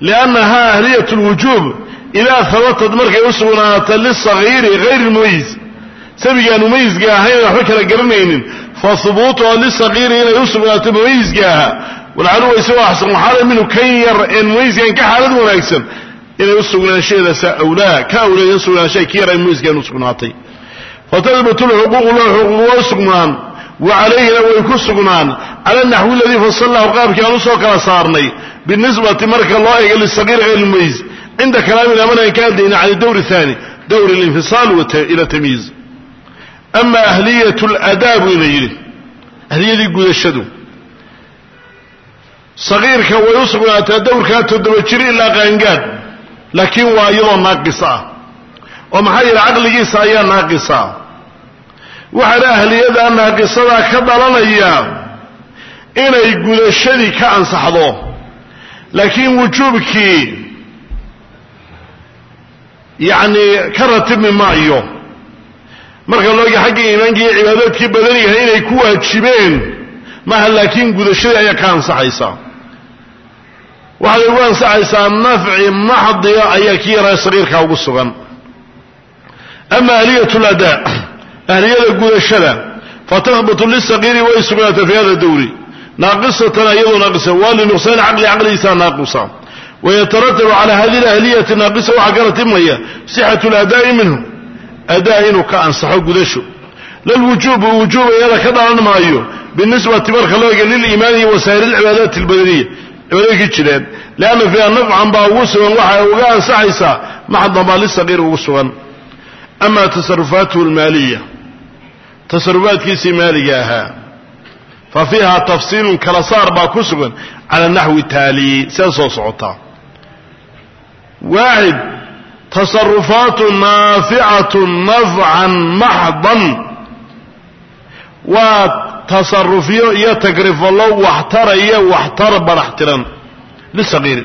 liannahaa ahliyat lwujuub idaa habatad markay u sugnaata lisagiiri hayr lmumayiz sabigaan mumayizka ahayn waxba kala garanaynin. Fa hubuutuha lisagiiri inay u sugnaato mumayizka ahaa walcaluwa isagoo axsan waxaala minhu kan yar een mumayizkan ka xaalad wanaagsan. Inay u sugnaanshaheedasa awlaa ka awleeya sugnaanshaha ki yar ay mumayizkan u sugnaatay. Fatadbut lxuquuqu lahu xuquuq sugnaan wa calayhina way ku sugnaan cala naxwi aladii fasalnahu qaabkii aan u soo kala saarnay binisbati marka loo eega lisagiir hayr cinda kalaamina manaan ka hadlayna can dowr thani dowr linfisaal ila tamyiiz ama ahliyat ladaa buu ina yidhi ahliyadii gudashadu. Sagiirka way u sugnaataa dowrkaa toddoba jir ilaa qaangaad laakiin waa iyadoo naaqis ah. Oo maxaa yidhi caqligiisa ayaa naaqisa waxaana ahliyada naaqisadaa ka dhalanaya inay gudashadii ka ansaxdo. Laakiin wujuubkii yacni ka ratibmi maayo. Marka looga xagga iimaanka iyo cibaadaadkii badan yahay inay ku waajibeen maaha laakiin gudashadii ayaa ka ansaxaysa. Waxaad ugu ansaxaysaa nafci maxdiga ayaa kii yaraa sagiirkaa ugu sugan. Ama ahliyat ladaa ahliyada gudashada fatahbutu lisagiiri way sugnaata fi hada dowri naaqisatan iyadoo naaqisa waa linuqsaan caqli caqligiisaa naaqusa wayatarattabu cala hadihi ahliyati naaqisa waxaa ka ratibmaya sixatu ladaa'i minhu adaa inuu ka ansaxo gudasho. Lalwujuubu wujuub iyada ka dhalan maayo binisbati marka loo liliimaani wasaa'ir alcibaadaati albadaniya cibaadooyinkii jireen. Lianna fiiha nafcan baa ugu sugan waxay uga ansaxaysaa maxdan baa lisagiir ugu sugan. Ama tasarufaatuhu almaaliya tasarufaadkiisii maaliga ahaa. Fa fiiha tafsiilun kala saar baa ku sugan cala naxwi taali sida soo socotaa waaxid tasarufaatu naaficatu nafcan maxdan. Waa tasarufyo iyo tagrifallo waxtaraya waxtar baraxtiran. Lisagiiri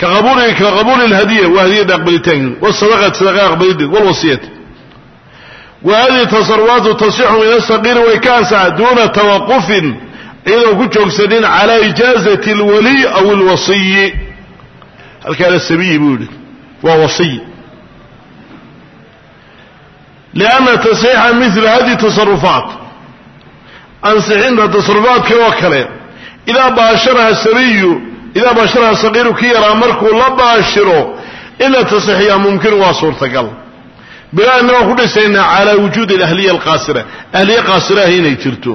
ka qabuuli ka qabuuli lhadiya waa hadiyada aqbalitaankeed wasadaqati sadaqa aqbalideed walwasiyati wa hadihi tasarufaatu tasixu min asagiiri way ka ansaxa duuna tawaqufin iyadoo ku joogsanin cala ijaazati alwaliy aw alwasiyi halkaana sabiyi buu yihi waa wasiy lianna tasxiixa mila hadihi tasarufaat ansixinta tasarufaadka oo kale idaa baasharaha sabiyu idaa baasharaha sagiiru ki yaraa markuu la baashiro in la tasxiixiyaa mumkin waa suurtagal bilaana waan ku dhisaynaa calaa wujuudi alahliya alqaasira. Ahliye qaasiraah inay jirto.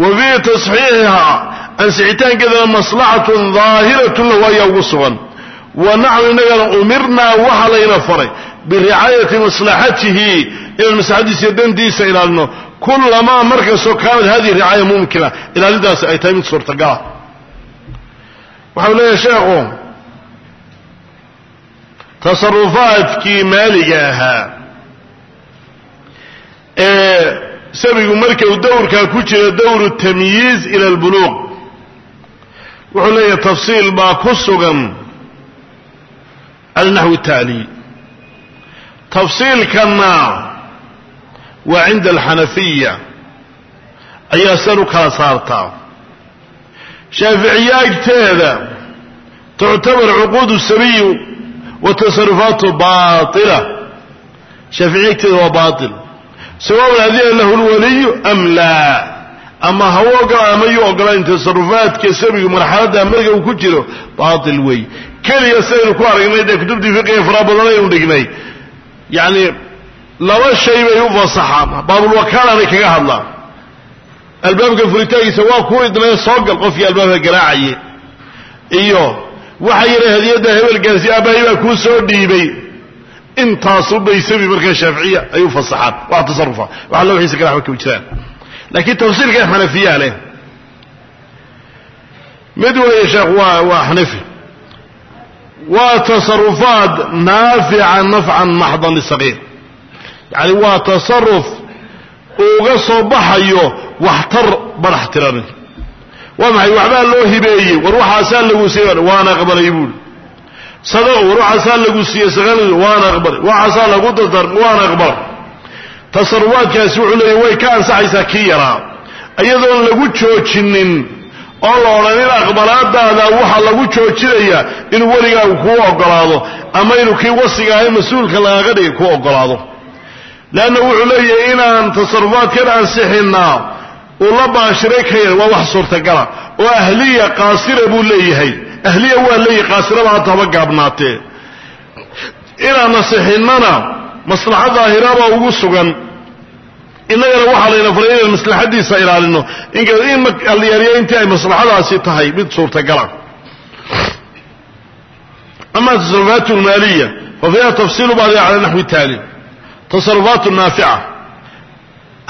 Wa fii tasxiixihaa ansixitaankeedana maslaxatun daahiratun lahu ayaa ugu sugan. Wa naxnu innagana umirnaa waxa layna faray biricaayati maslaxatihi inaan maslaxadiisa dantiisa ilaalino. Kulamaa markastoo kaanad hadihi ricaaya mumkina ilaalintaasi ay tahay mid suurtagala waxau leeyahay sheekhu tasarufaadkii maaliga ahaa sabigu marka uu dowrkaa ku jiro dowru tamyiiz ila albuluuq wuxuu leeyahay tafsiil baa ku sugan cala naxwi taali tafsiilkanna waa cinda alxanafiya ayaa san u kala saartaa. Shaaficiye agteeda tuctabar cuquud sabiyi wa tasarufaatu baaila shaaficiye waa baail sawaun adina lahu lwaliyu am laa? Ama ha u ogola ama yuu tasarufaadka sabigu marxaladda marka uu ku jiro baail wey keliya sidaynu ku aragnay dee kutubtii fiqiga fara badan aynu dhignay. Yacni laba shay bay u fasaxaan baabulwakaalanay kaga hadlaan. Albaabka furitaankiisa waa kuu idnay soo gal qofkii albaabka garaacaye. Iyo waxa yidha hadiyadda hebelgaasi aabbahay baa kuu soo dhiibay intaasu bay sabi markaa shaaficiya ay fasaxaan wax tasarufa waxa loo wixiisa kale waxba jiraan laakiin tafsiirka xanafiyaa leh mid weeye sheekh waa waa xanafi. Waa tasarufaad naafica nafcan maxdan lisagiir. Yacni waa tasaruf uga soo baxayo waxtar barax tiranin waa maxay? Waxbaa loo hibeeyey. War waxaasaa lagu siiyey waan aqbalay buuli sadaqo war waxaasaa lagu siiyey saqal waan aqbalay. Waxaasaa lagu dadar waan aqbalay. Tasarufaadkaasi wuxuu leeyahy way ka ansaxaysaa kii yaraa. Iyadoon lagu joojinin oo la odhanin aqbalaadaada waxaa lagu joojinayaa inuu weligaagu kuu ogolaado ama inuu kii wasiga mas'uulka lagaaga dhigay kuu ogolaado leanna wuxuu leeyahay inaan tasarufaadkan ansixinnaa uu la baashiray ka yar waa wax suurtagala. Oo ahliya qaasira buu leeyahay ahliya waa leeyahay qaasiraba hata haba gaabnaatee inaan nasixinnana maslaxa daahiraba ugu sugan. Innagana waxaa layna faray inaan maslaxadiisa ilaalino. In alyaariya intii ay maslaxadaasi tahay mid suurtagala. Ama tasarufaat lmaaliya fa fiiha tafsiilu bacdiha cala naxwi taali. Tasarufaat naafica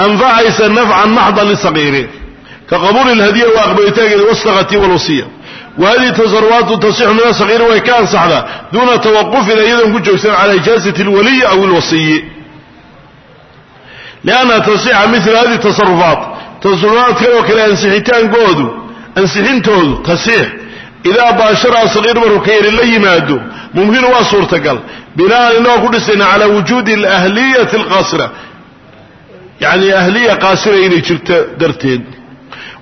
anfacaysa nafcan maxdan lisagiiri ka qabuuli lhadiya wa aqbalitaankeeda wasdaqati walwasiya wa hadihi tasarufaatu tasixu min asagiiri way ka ansaxdaa duuna tawaqufin iyadoon ku joogsan cala ijaazati alwaliyi aw ilwasiyi lianna tasixa mila hadihi tasarufaat tasarufaadkan oo kale ansixitaankoodu ansixintoodu tasiix idaa baashara sagiir markuu ka yari la yimaado mumkinu waa suurtagal bina'an inagoo ku dhisayna calaa wujuudi alahliyati alqaasira yacni ahliya qaasira inay jirto darteed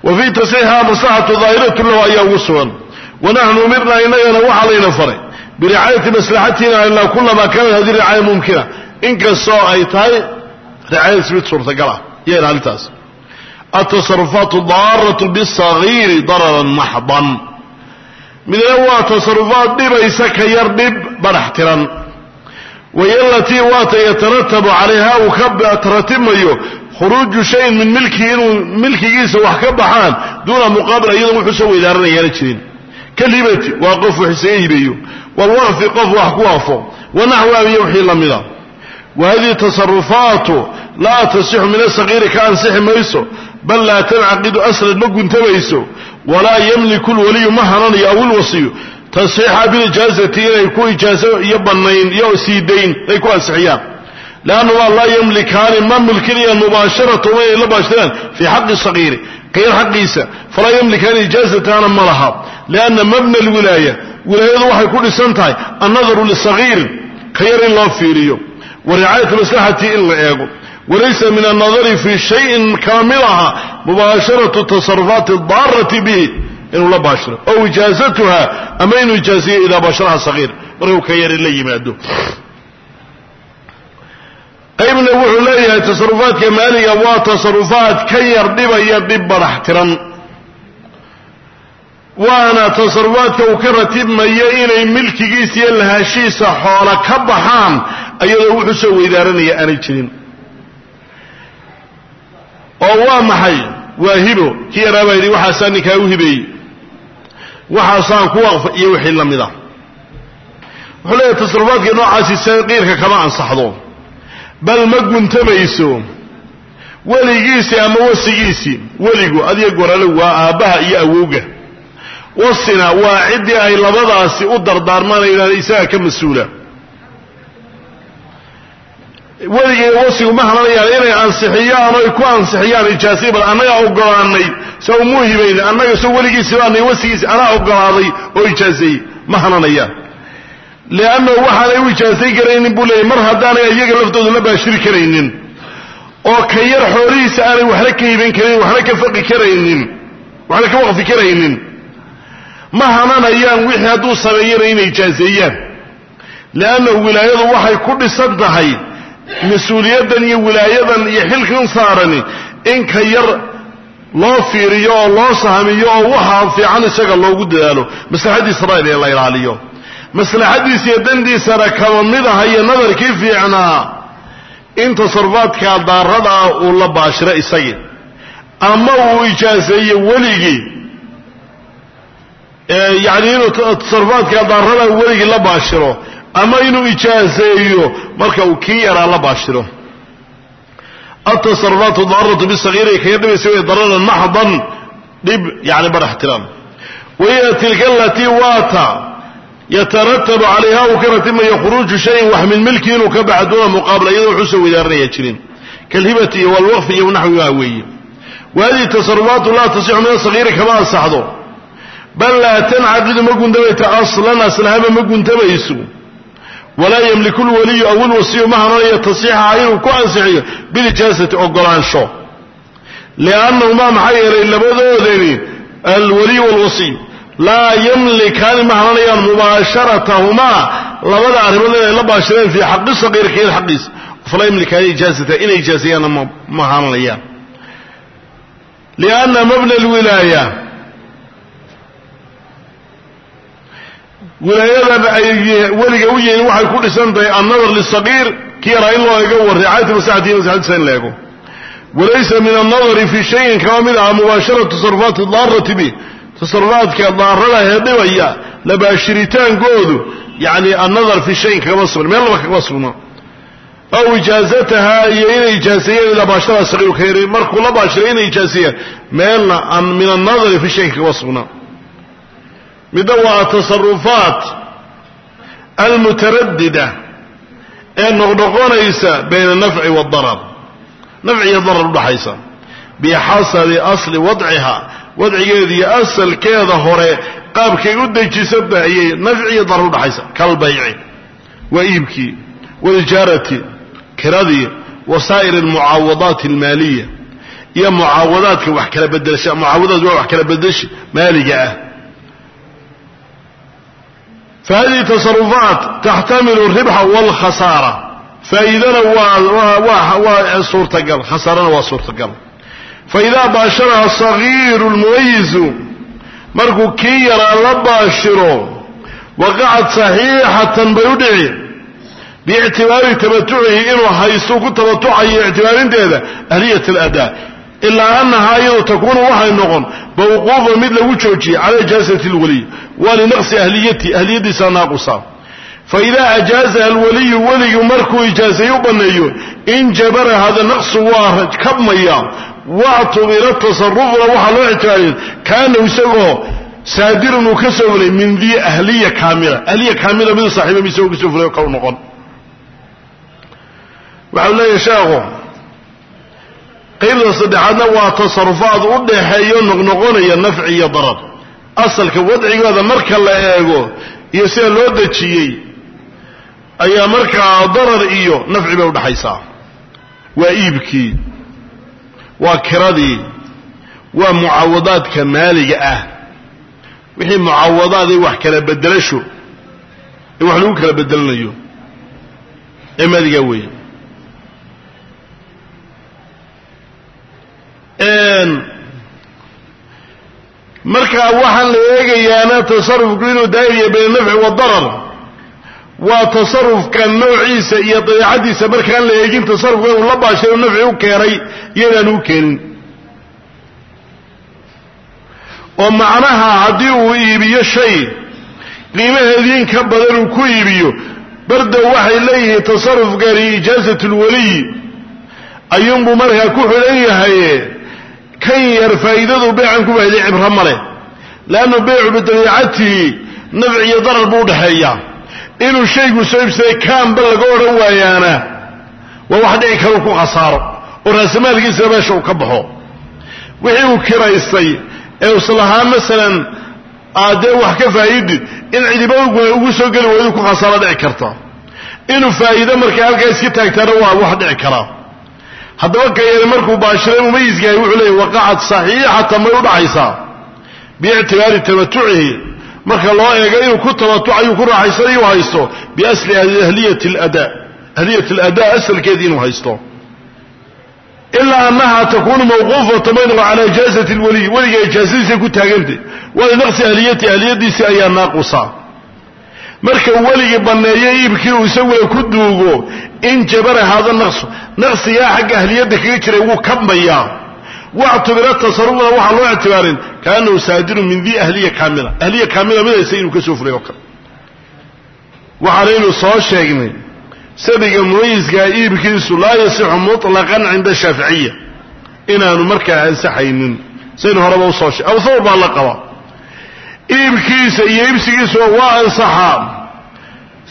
wa fii tasxiixiha maslaxatu daahiratu lahu ayaa ugu sugan. Wanaxnu umirnaa inagana waxaa layna faray. Biricaayati maslaxatina ilaa kulamaa kaanat hadi ricaaya mumkina. Inkastoo ay tahay ricaayadaas mid suurtagal ah. Iyo ilaalintaas altasarufaat daaratu bisagiiri dararan maxdan midna waa tasarufaad dhibaysa ka yar dhib badhax tiran. Wahiy alatii waata yataratabu calayha uu ka taratimayo khuruuju shayin min milkihi inuu milkigiisa wax ka baxaan duuna muqaabila iyadoon wuxuu soo weydaaranayana jirin. Kalhibati waa qof wax isaga hibeeyo waalwaqfi qof wax ku waqfo wanaxwa iyo wixii la mida. Wa hadihi tasarufaatu laa tasixu min asagiiri ka ansixi mayso. Bal laa tancaqidu aslan ma guntamayso. Walaa yamliku lwaliyu ma hananayo aw ilwasiyu tasxiixa bilijaazati inay ku ijaaso leannamaa laa yamlikaani ma mulkinayaan mubaasharatahum inay la baashiraan fii xaqi sagiiri kayar xaqiisa falaa yamlikaani ijaazataana ma laha lianna mabna alwilaaya wilaayadu waxay ku dhisan tahay annadaru lisagiir ka yar in loo fiiriyo wa ricaayatu maslaxati in la eego walaysa min annadari fii shayin kama mid aha mubaasharatu tasarufaati daarati bihi inuu la baashiro ow ijaazatuha ama inuu ijaaziyo idaa baasharaha sagiir markuu ka yari la yimaado qaybna wuxuu leeyahay tasarufaadka maaliga waa tasarufaad ka yar dhibaya dhib badax tiran. Waana tasarufaadka uu ka ratibmayo inay milkigiisa iyo lahaashiisa xoola ka baxaan ayadoo wuxuu soo weydaaranaya aanay jirin. Oo waa maxay? Waa hibo. Kii yaraa baa yidhi waxaasaa ninkaa u hibeeyey. Waxaasaan ku waqfa iyo wixii la mid a wuxuu leeyahay tasarufaadka noocaasi saqiirka kama ansaxdo bal ma guntamayso. Weligiisii ama wasigiisii weligu adiga gorale waa aabbaha iyo awowga wasina waa ciddii ay labadaasi u dardaarmanayaan isaga ka mas'uula. Weligii wasigu ma halanayaan inay ansixiyaan oy ku ansixiyaan ijaasiya bal annagaa ogolaanay sa umuu annaga soo weligiisi baanay wasigiisi anaa ogolaaday oo ijaaseeyey ma hananayaan liannahu waxaanay u ijaasayn karaynin buu leeyay mar haddaanay iyaga laftoodu la baashiri karaynin oo ka yar xoolihiisa aanay waxna ka hiban karaynin waxna ka faqi karaynin waxna ka waqfi karaynin ma hananayaan wixii hadduu sameeyana inay ijaaseeyaan liannahu wilaayadu waxay ku dhisan tahay mas'uuliyaddan iyo wilaayadan iyo xilkan saarani in ka yar loo fiiriyo oo loo sahmiyo oo waxa fiican isaga loogu dadaalo maslaxadiisana in la ilaaliyo maslaxadiisa iyo dandiisana kama mid aha iyo nadarkii fiicnaa in tasarufaadka daaradaa uu la baashiro isagii ama uu ijaaseeyo weligii yacni inuu tasarufaadka daarada weligii la baashiro ama inuu ijaaseeyo marka uu kii yaraa la baashiro. Altasarufaatu daaratu bisagiiri kaga dhibaysa way dararan maxdan dhib yani badhax tiran wahiya tilka alatii waata yataratabu calayha uu ka ratimayo khuruuju shayin wax min milki inuu ka baxa duuna muqaabala iyadoo wuxuu soo wadaaranaya jirin. Kalhibati iyo walwaqfi iyo naxwiha weeye. Wa hadihi tasarufaatu laa tasixu min asagiiri kama ansaxdo. Bal laa tancaqidu ma guntamayto aslan aslahaba ma guntamayso walaa yamliku lwaliyu aw ilwasiyu ma hananayo tasiixaha inuu ku ansixiyo bilijaasati ogolaansho. Liannahumaa maxaa yeelay labadoodani alwaliyu walwasiy laa yamlikaani ma mubaasharatahumaa labada arrimood inay la baashireen fii xaqi sagiir kayr xaqiisa falaa yamlikaani ijaasata inay ijaasayaanna ma hananayaan lianna mabna alwilaaya. Wilaayadan ay weliga u yihiin waxay ku dhisan tahay annadar lisagiir kii yaraa in loo ego wa ricaayati maslaxatihi maslaxadiisa in la ego walaysa min annadari fii shayin kama mid aha mubaasharatu tasarufaati daarati bi tasarufaadka daarada ee dhibaya labaashiritaankoodu yani annadar fi shayin kagama sugna meel laba kagama sugna aw ijaazatahaa iyo inay ijaaseeyeen ilaa baashara saqiiru ka yari markuu la baashiray inay ijaaseeyeen meelna an min annadari fi shayin kagama sugna midna waa tasarufaat almutaradida ee noqnoqonaysa bayna anafci waadarar nafci iyo darar udhaxaysa bixasabi asli wadciha wadcigeeda iyo asalkeeda hore qaabkay u dejisanta ayay nafci iyo darar udhaxaysa kalbayci waa iibkii walijaarati kiradii wa saa'ir almucaawadaati almaaliya. Iyo mucaawadaadka wax kala bedelasha mucaawadaad waa wax kala bedesha maaliga ah. Fahadihi tasarufaat taxtamilu alribxa walkhasaara. Faa'iidana waa waa suurtagal khasaarana waa suurtagal faidaa baasharaha sagiiru lmumayizu markuu kii yaraa la baashiro waqacad saxiixatan bay u dhici biictibaari tamatucihi inuu haysto ku tamatucayo ictibaarinteeda ahliyat aladaa ilaa annahaa iyadu takuunu waxay noqon mawquufa mid lagu joojiyey cala ijaazati lwaliy waa linaqsi ahliyati ahliyadiisa naaqusa faidaa ajaazaha alwaliyu weligu markuu ijaazayo u banneeyo injabara hada naqsu waa kabmaya wactubira tasarufuna waxaa loo ictibaariya kaanahu isagoo saadirun uu ka soo fulay min dii ahliya kaamila. Ahliya kaamila midu saaxiiba mi isagoo ka soo fulay kau noqon. Waxau leeyahay sheekhu qaybta saddexaadna waa tasarufaad u dhaxeeyo noqnoqonaya nafci iyo darar asalka wadcigooda marka la eego iyo sida loo dejiyey ayaa markaa darar iyo nafci bay waa kiradii waa mucaawadaadka maaliga ah. Wixii mucaawadaad ay wax kala bedelasho ee wax lagu kala bedelanayo ee maaligaa weeye. Markaa waxaan la eegayaana tasarufku inuu daa'iriya bayna nafci wadarar waa tasarufka noociisa iyo dabeecadiisa markaan la eegin tasarufka inuu la baashay uu nafci u keenay iyo inaan u keenin. Oo macnaha haddii uu iibiyo shay qiimaheedii in ka badan uu ku iibiyo bardow waxay leeyihiin tasarufkani ijaazat lwaliy ayuunbuu markaa ku xidhan yahaye kan yar faa'iidadu beecan ku faa'iday cibro ma leh. Leannu beycu bidabiicatihi nafci iyo darar buu udhaxeeyaa inuu shaygu soo ibsaday kaanba laga odhan waayaana waa wax dhici karu ku khasaaro oo raasamaalkiisana meesha uu ka baxo. Wixii uu kiraystay ee islahaa masalan aadee wax ka faa'idid in cidiba ugu soo geli waydu ku khasaaro dhici karta. Inuu faa'iido markaa halkaa iska taagtaana waa wax dhici karaa haddaba ka yeeli markuu baashiray mumayiskahay wuxuu leeyay waqacad saxiixatan bay udhaxaysaa biictibaari tamatucihi marka loo eego inuu ku tamatucayu ku raaxaysanayu haysto. Biasli ahliyat ladaa ahliyat aladaa asalkeedii inuu haysto. Ilaa annaha takuunu mawquufatan baynahu cala ijaazati lwaliy weliga ijaazadiisay ku taagantay walinaqsi ahliyati ahliyadiisii ayaa naaqusa. Marka weligii banneeyo iibkii uu isaguna ku duugo in jabara hada naqsu. Naqsigaa xagga ahliyadda kaga jiray wuu kabmayaa wactubira tasarufuna waxaa loo ictibaarin kaanahu saadirun min dii ahliya kaamila. Ahliya kaamila midaysa inuu ka soo fulay oo kale. Waxaanaynu soo sheegnay sabiga mumayiskaa iibkiisu laa yasixu muطlaqan cinda shaaficiya inaanu markaa ansaxaynin. Saynu horeba u soo sheeg abu thawr baa la qaba. Iibkiisa iyo ibsigiisuba waa ansaxaa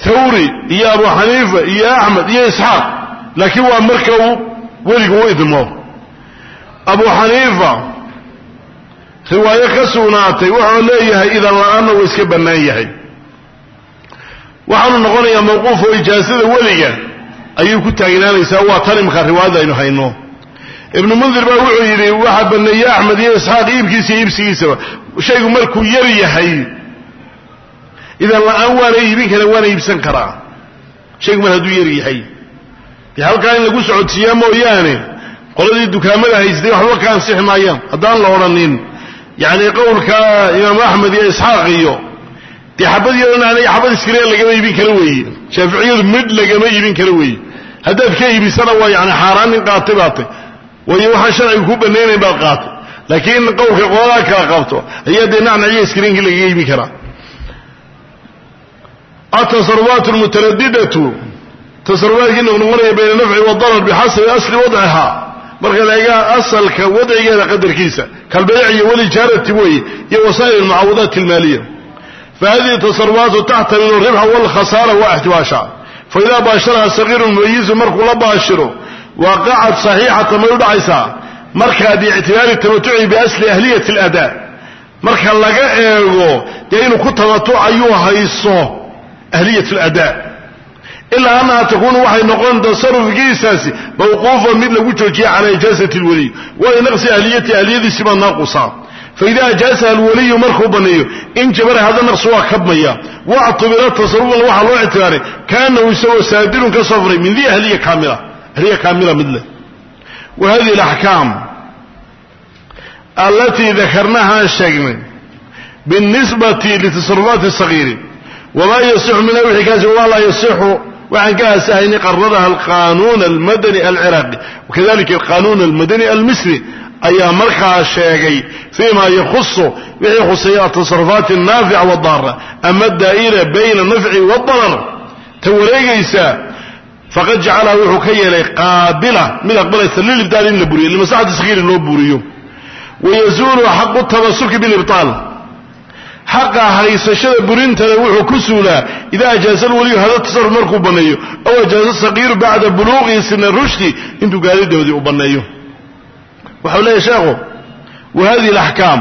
thawri iyo abu xaniifa iyo axmed iyo isxaaq. Laakiin waa marka uu weligu u idmo abu xaniifa riwaayo ka sugnaatay wuxuu leeyahay idan la'aanna uu iska bannaan yahay. Waxaanu noqonayaa mawquuf oo ijaasada weliga ayuu ku taagnaanaysaa. Waa tan imka riwaayada aynu hayno. Ibnu mundir baa wuxuu yidhi waxaa baneeye axmed iyo isxaaq iibkiisa iyo iibsigiisaba shaygu markuu yar yahay idan la'aan waana iibin kara waana iibsan karaa. Shaygu mar hadduu yar yahay. Dee halkaa in lagu socodsiiyaa mooyaane qoladii dukaamada haystay waxba ka ansixi maayaan. Haddaan la odhanin yacni qowlka imaamu axmed iyo isxaaq iyo dee xabad yaronaanay xabad iskale lagama iibin kara weeye. Shaaficiyadu midh lagama iibin kara weeye. Haddaad ka iibisana waa yani xaaraan nin qaatay baatay waayo waxaan sharciga ku banaynayn baad qaatay. Laakiin qowlka qoladaa kala qabto ayaa dee nacnaciyo iskriinkii lagaga iibin karaa. Atasarufaat lmutaradidatu tasarufaadkii noqnoqonaya bayna nafci wadarar bixasabi asli wadciha marka laga asalka wadcigeeda qadarkiisa kalbayc iyo walijaarati weeye iyo wasaa'il almucaawadaat almaaliya fahadihi tasarufaatu taxtamilu ribxa walkhasaara wa ixtiwaasha faidaa baasharaha sagiiru mumayizu markuu la baashiro waaqacad saxiixata may u dhacaysaa markaa biictibaari tamatuci biasli ahliyati aladaa marka laga eego dee inuu ku tamatucayuu hayso ahliyat aladaa ilaa annaha takuunu waxay noqon tasarufkiisaasi mawquufan mid lagu joojiya cala ijaazati alwaliy. Wali naqsi ahliyati ahliyadiisi baa naaqusaa faida ajaasaha alwaliyu markuu baneeyo in jabara hada naqsu waa kabmaya. Wactubira tasarufan waxaa loo ictibaaray kaanahu isagoo saadirun ka safray min dii ahliya kaamila. Ahliya kaamila mid leh. Wa hadihi alaxkaam alatii dakarnahaan sheegnay binisbati litasarufaati sagiiri. Wamaa yasixu minha wixii kaasi wamaa waxaan ka aasahayni qararaha alqanuun almadani alciraaqi wakadalika alqanuun almadani almisri ayaa markaa sheegay fima yakhusu wixii khuseeya atasarufaat alnaafica wadaara ama daa'ira bayna nafci wadarar ta wareegaysa faqad jacalaha wuxuu ka yeelay qaabila mid aqbalaysa lilibtaal in la buriyo limaslaxati sagiiri loo buriyo wayazuulu xaqu tamasuki bilibtaal xaqa haysashada burintana wuxuu ku suulaa idaa ajaaza alwaliyu hada tasaruf markuu banneeyo aw ajaaza sagiiru bacda buluuqihi sina rushdi intuu gaadidoodii u banneeyo. Waxau leeyahy sheekhu wa hadihi alaxkaam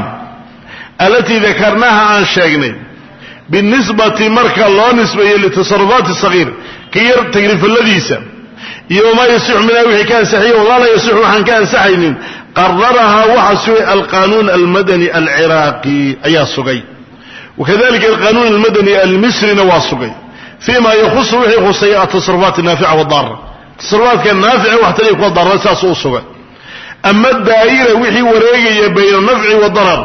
alatii dakarnaha aan sheegnay binisbati marka loo nisbeeyo litasarufaati sagiir ka yar tagrifalladiisa iyo wamaa yasixu minha wixii ka ansaxiya wamaa laa yasixu waxaan ka ansaxaynin qararahaa waxaa sugay alqanuun almadani alciraaqi ayaa sugay wakadalika alqanuun almadani almisrina waa sugay fima yakhusu wixii khuseeya atasarufaat naafica wadaara tasarufaadka naafice waxtaliya kuwa daara saasuu u sugay ama daa'ira wixii wareegaya bayna nafci wa darar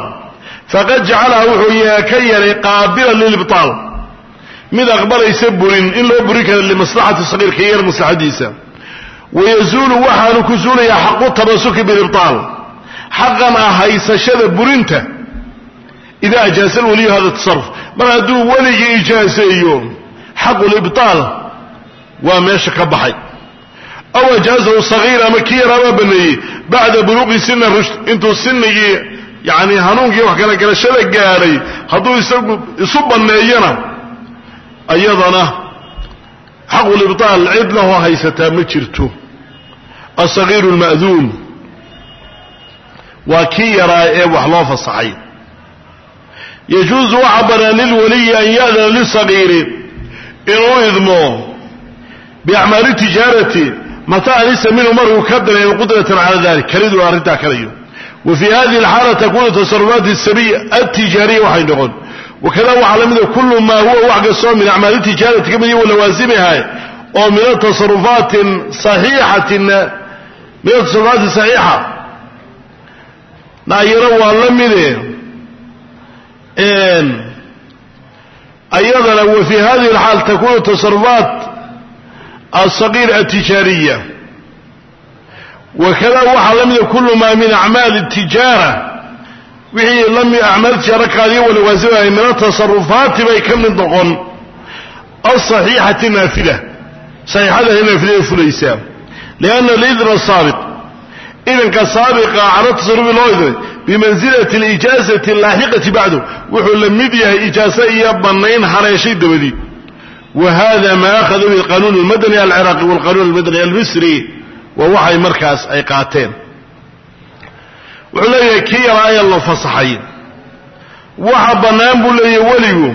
faqad jacalaha wuxuu ka yeelay qaabila lilibtaal mid aqbalaysa burin in loo burin karo limaslaxati sagiir ka yar maslaxadiisa wayazuulu waxaanu ku suulayaa xaqu tamasuki bilibtaal xaqan ah haysashada burinta idaa ajaasa alwaliyu hada tasaruf mar hadduu weligii ijaaseeyo xaqu libtaal waa meesha ka baxay aw ajaazahu sagiir ama kii yaraabaa baneeyey bacda buluuqi sina rushd intuu sinigii yani hanuunkii wax kala garashada gaadhay hadduu isagu isu banneeyana ayadana xaqulibtaal cid lahoo haysataa ma jirto asagiiru lma'duun waa yajuusu waxaa banaan lilwaliyi an ya'dana lisagiiri inuu idmo biacmaali tijaarati mataa anisa minhu markuu ka dareemo qudratan cala dalik kalidu arrintaa kalayo wa fii hadihi alxaala takunu tasarufaat asabiy altijaariya waxay noqon. Wakada waxaa la mida kullu maa huwa wax kastoo min acmaali tijaarati ka mid iyo walawaasimiha oo min atasarufaatin saxiixatin min atasarufaati saxiixa. Naayaro waa la mide ayadana wa fii hadihi alxaal takunu tasarufaat alsagiir altijaariya wakada waxaa la mida kullu maa min acmaali tijaara wixii lami acmaal tijaara kaadiyo walawaasimahay min atasarufaati bay ka mid noqon. Alsaxiixati naafila. Saxiixadaha naafilada fulaysaa lianna lidna saabiq idanka saabiqa cala tasarufi loo idnay bimansilati alijaazati alaaxiqati bacdu wuxuu la mid yahay ijaaso iyo bannayn haleeshay dabadii wa hada ma akhaduu bilqanuun almadani alciraaqi walqanuun almadani almisri waa waxay markaas ay qaateen. Wuxuu leeyahay kii yaraa ayaa la fasaxay. Waxa bannaan buu leeyahay weligu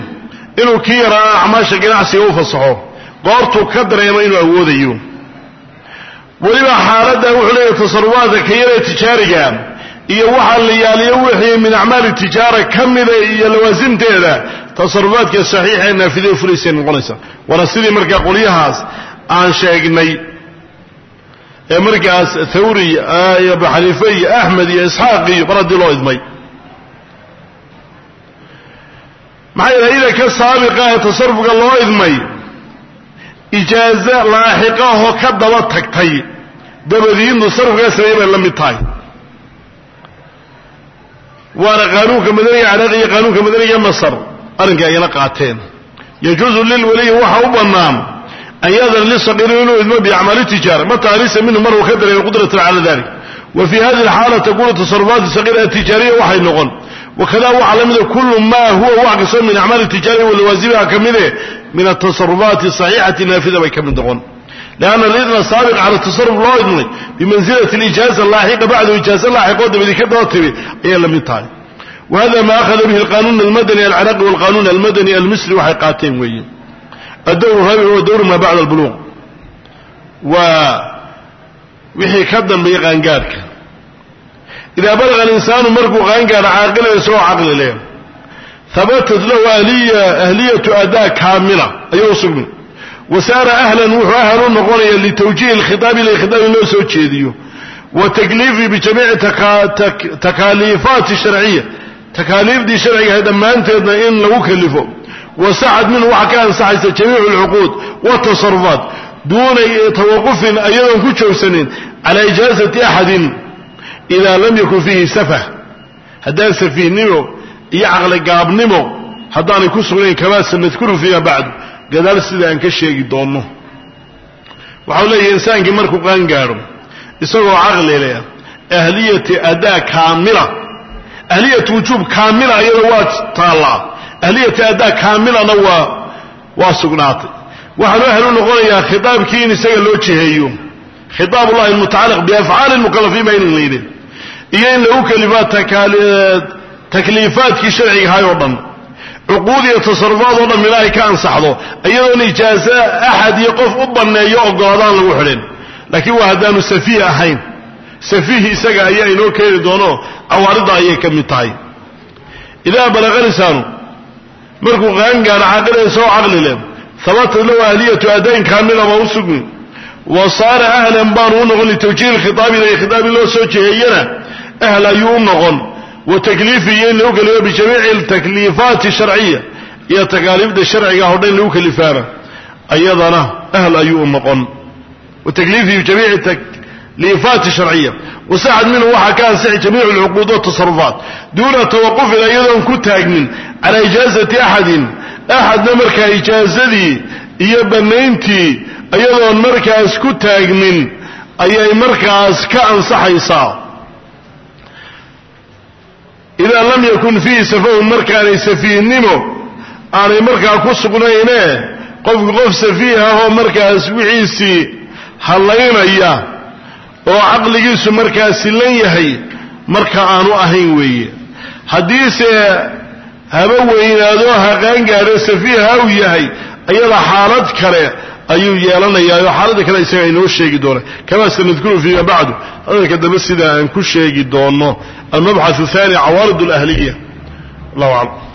inuu kii yaraa acmaasha ganacsiga u fasaxo goortuu ka dareemo inuu awoodayo. Weliba xaaladda wuxuu leeyahay tasarufaadka ka yaree tijaariga iyo waxaa la yaaliyo wixii min acmaali tijaara ka mida iyo lawaasimteeda tasarufaadka saxiixa ee naafidee fulaysay noqonaysa. Waana sidii markaa qolyahaas aan sheegnay ee markaas thawri iyo abu xaniife iyo axmed iyo isxaaq iyo mar haddii loo idmay. Maxaa yeelay idanka saabiqa ee tasarufka loo idmay? Ijaazo laaxiqahoo ka daba tagtay. Dabadii inuu sarafkaa sameeyey bay la mid tahay waana qaanuunka madaniga ciraaq iyo qaanuunka madaniga masar. Arrinkai ayna qaateen. Yajuusu lilwaliyi waxa u bannaan an yadana lisaqiiri inuu idmo biacmaali tijaara. Mata alisa minhu maruu ka dareemay qudratan cala dalik wa fii hadihi alxaala takunu tasarufaati saqiira atijaariya waxay noqon. Wakada waxaa la mida kullu ma huwa wax kastoo min acmaali tijaariya walawaasibiha ka mide min atasarufaati saxiixati naafida bay ka mid noqon lianna lidna saabiq cala tasaruf loo idmay bimansilati alijaaza laaxiqa bacdu ijaaza laaxiqoo dabadi ka daba timi ayay la mid tahay wahada ma akhada bihi alqanuun almadani alciraaqi walqanuun almadani almisri waxay qaateen weeye addowr rabic huwa dowru maa bacda albuluuq waa wixii ka dambeeyey qaangaadhka idaa balaga alinsaanu markuu qaangaadho caaqila isagoo caqli leh habatat lahu ahliya ahliyatu adaa kaamila ayuu sugmi wa saara ahlan wuxuu ahal u noqonaya litawjiihi alkhitaabi ila khitaab loo soo jeediyo. Wa takliifi bijamiici takaaliifaati sharciya. Takaaliifdii sharcigaha dhammaanteedna in lagu kalifo. Wasaxad minhu waxaa ka ansaxaysa jamiicu alcuquud watasarufaat duuna tawaqufin ayadoon ku joogsanin cala ijaazati axadin idaa lam yakun fiihi safah. Haddaan safiihnimo iyo caqligaabnimo haddaanay ku sugnayn kamaa sanadkuru fiima bacdu gadaal sida aan ka sheegi doonno. Waxau leeyahay insaankii markuu qaangaadho isagoo caqli leh ahliyati adaa kaamila. Ahliyatu wujuub kaamila iyada waa taallaa. Ahliyati adaa kaamilana waa waa sugnaatay. Waxaanu ahal u noqonayaa khitaabkii in isaga loo jiheeyo. Khitaab ullahi almutacalliq biafcaali lmukalafiin baa inin layidhi iyo in lagu kalifaa takliifaadkii sharcigahay oo dhan cuquud iyo tasarufaad oo dhan ilaahay ka ansaxdo iyadoon ijaaso axad iyo qof u banneeyo ogolaadaan lagu xidhin. Laakiin waa haddaanu safiih ahayn. Safiih isaga ayaa inoo keeni doono cawaaridda ayay ka mid tahay. Idaa balaqa lisaanu markuu qaangaadho caqila isagoo caqli leh habatat lahu ahliyatu adayn kaamilaba u sugmi wa saara ahlan baanu u noqon litawjiihi lkhitaabi ila khitaabi loo soo jeheeyana ahl ayuu u noqon wa takliifi iyo in lagu kalifa bijamiici takliifaati sharciya iyo takaaliifda sharciga o dhan in lagu kalifaana ayadana ahl ayuu u noqon. Wa takliifi bijamiici takliifaati sharciya. Wasaxad minhu waxaa ka ansixi jamiicu alcuquud watasarufaat duuna tawaqufin iyadoon ku taagnin cala ijaazati axadin axadna markaa ijaazadii iyo bannayntii iyadoon markaas ku taagnin ayay markaas ka ansaxaysaa idaa lam yakun fiihi safahun markaanay safiihnimo aanay markaa ku sugnayne qofku qof safiih ah oo markaas wixiisii hallaynaya oo caqligiisu markaa silan yahay marka aanu ahayn weeye. Haddiise haba weynaado haqaangaadho safiiha u yahay ayada xaalad kale ayuu yeelanayaa oo xaaladda kale isaga inoo sheegi doona kamaa sanadkuru fiima bacdu? Hadalka dambe sida aan ku sheegi doono. Almabxath athani cawaarid alahliya allahu aclam